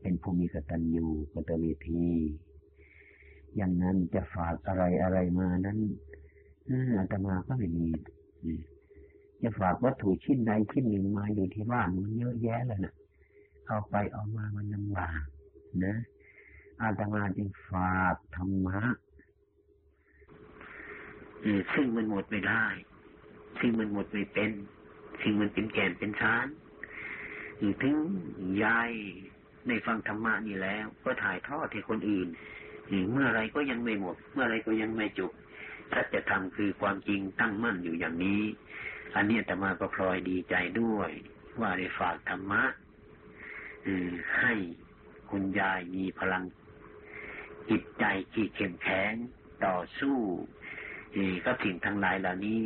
เป็นผู้มีกตัญญูกตเวทีอย่างนั้นจะฝากอะไรอะไรมานั้นอาตมาก็ไม่มีจะฝากวัตถุชิ้นใดชิ้นหนึ่งมาอยู่ที่บ้านมันเยอะแยะเลยนะเอาไปเอามามันลำบากนะอาตมาจึงฝากธรรมะซึ่งมันหมดไม่ได้ ซึ่งมันหมดไม่เป็น ซึ่งมันเป็นแก่นเป็นชานถึงยาย ในฟังธรรมะนี่แล้ว ก็ถ่ายทอดให้คนอื่นเมื่อไรก็ยังไม่หมด เมื่อไรก็ยังไม่จบถ้าจะทำคือความจริงตั้งมั่นอยู่อย่างนี้ อันนี้แต่มาก็พลอยดีใจด้วย ว่าได้ฝากธรรมะให้คุณยายมีพลังจิตใจที่เข้มแข็งต่อสู้กับสิ่งทั้งหลายเหล่านี้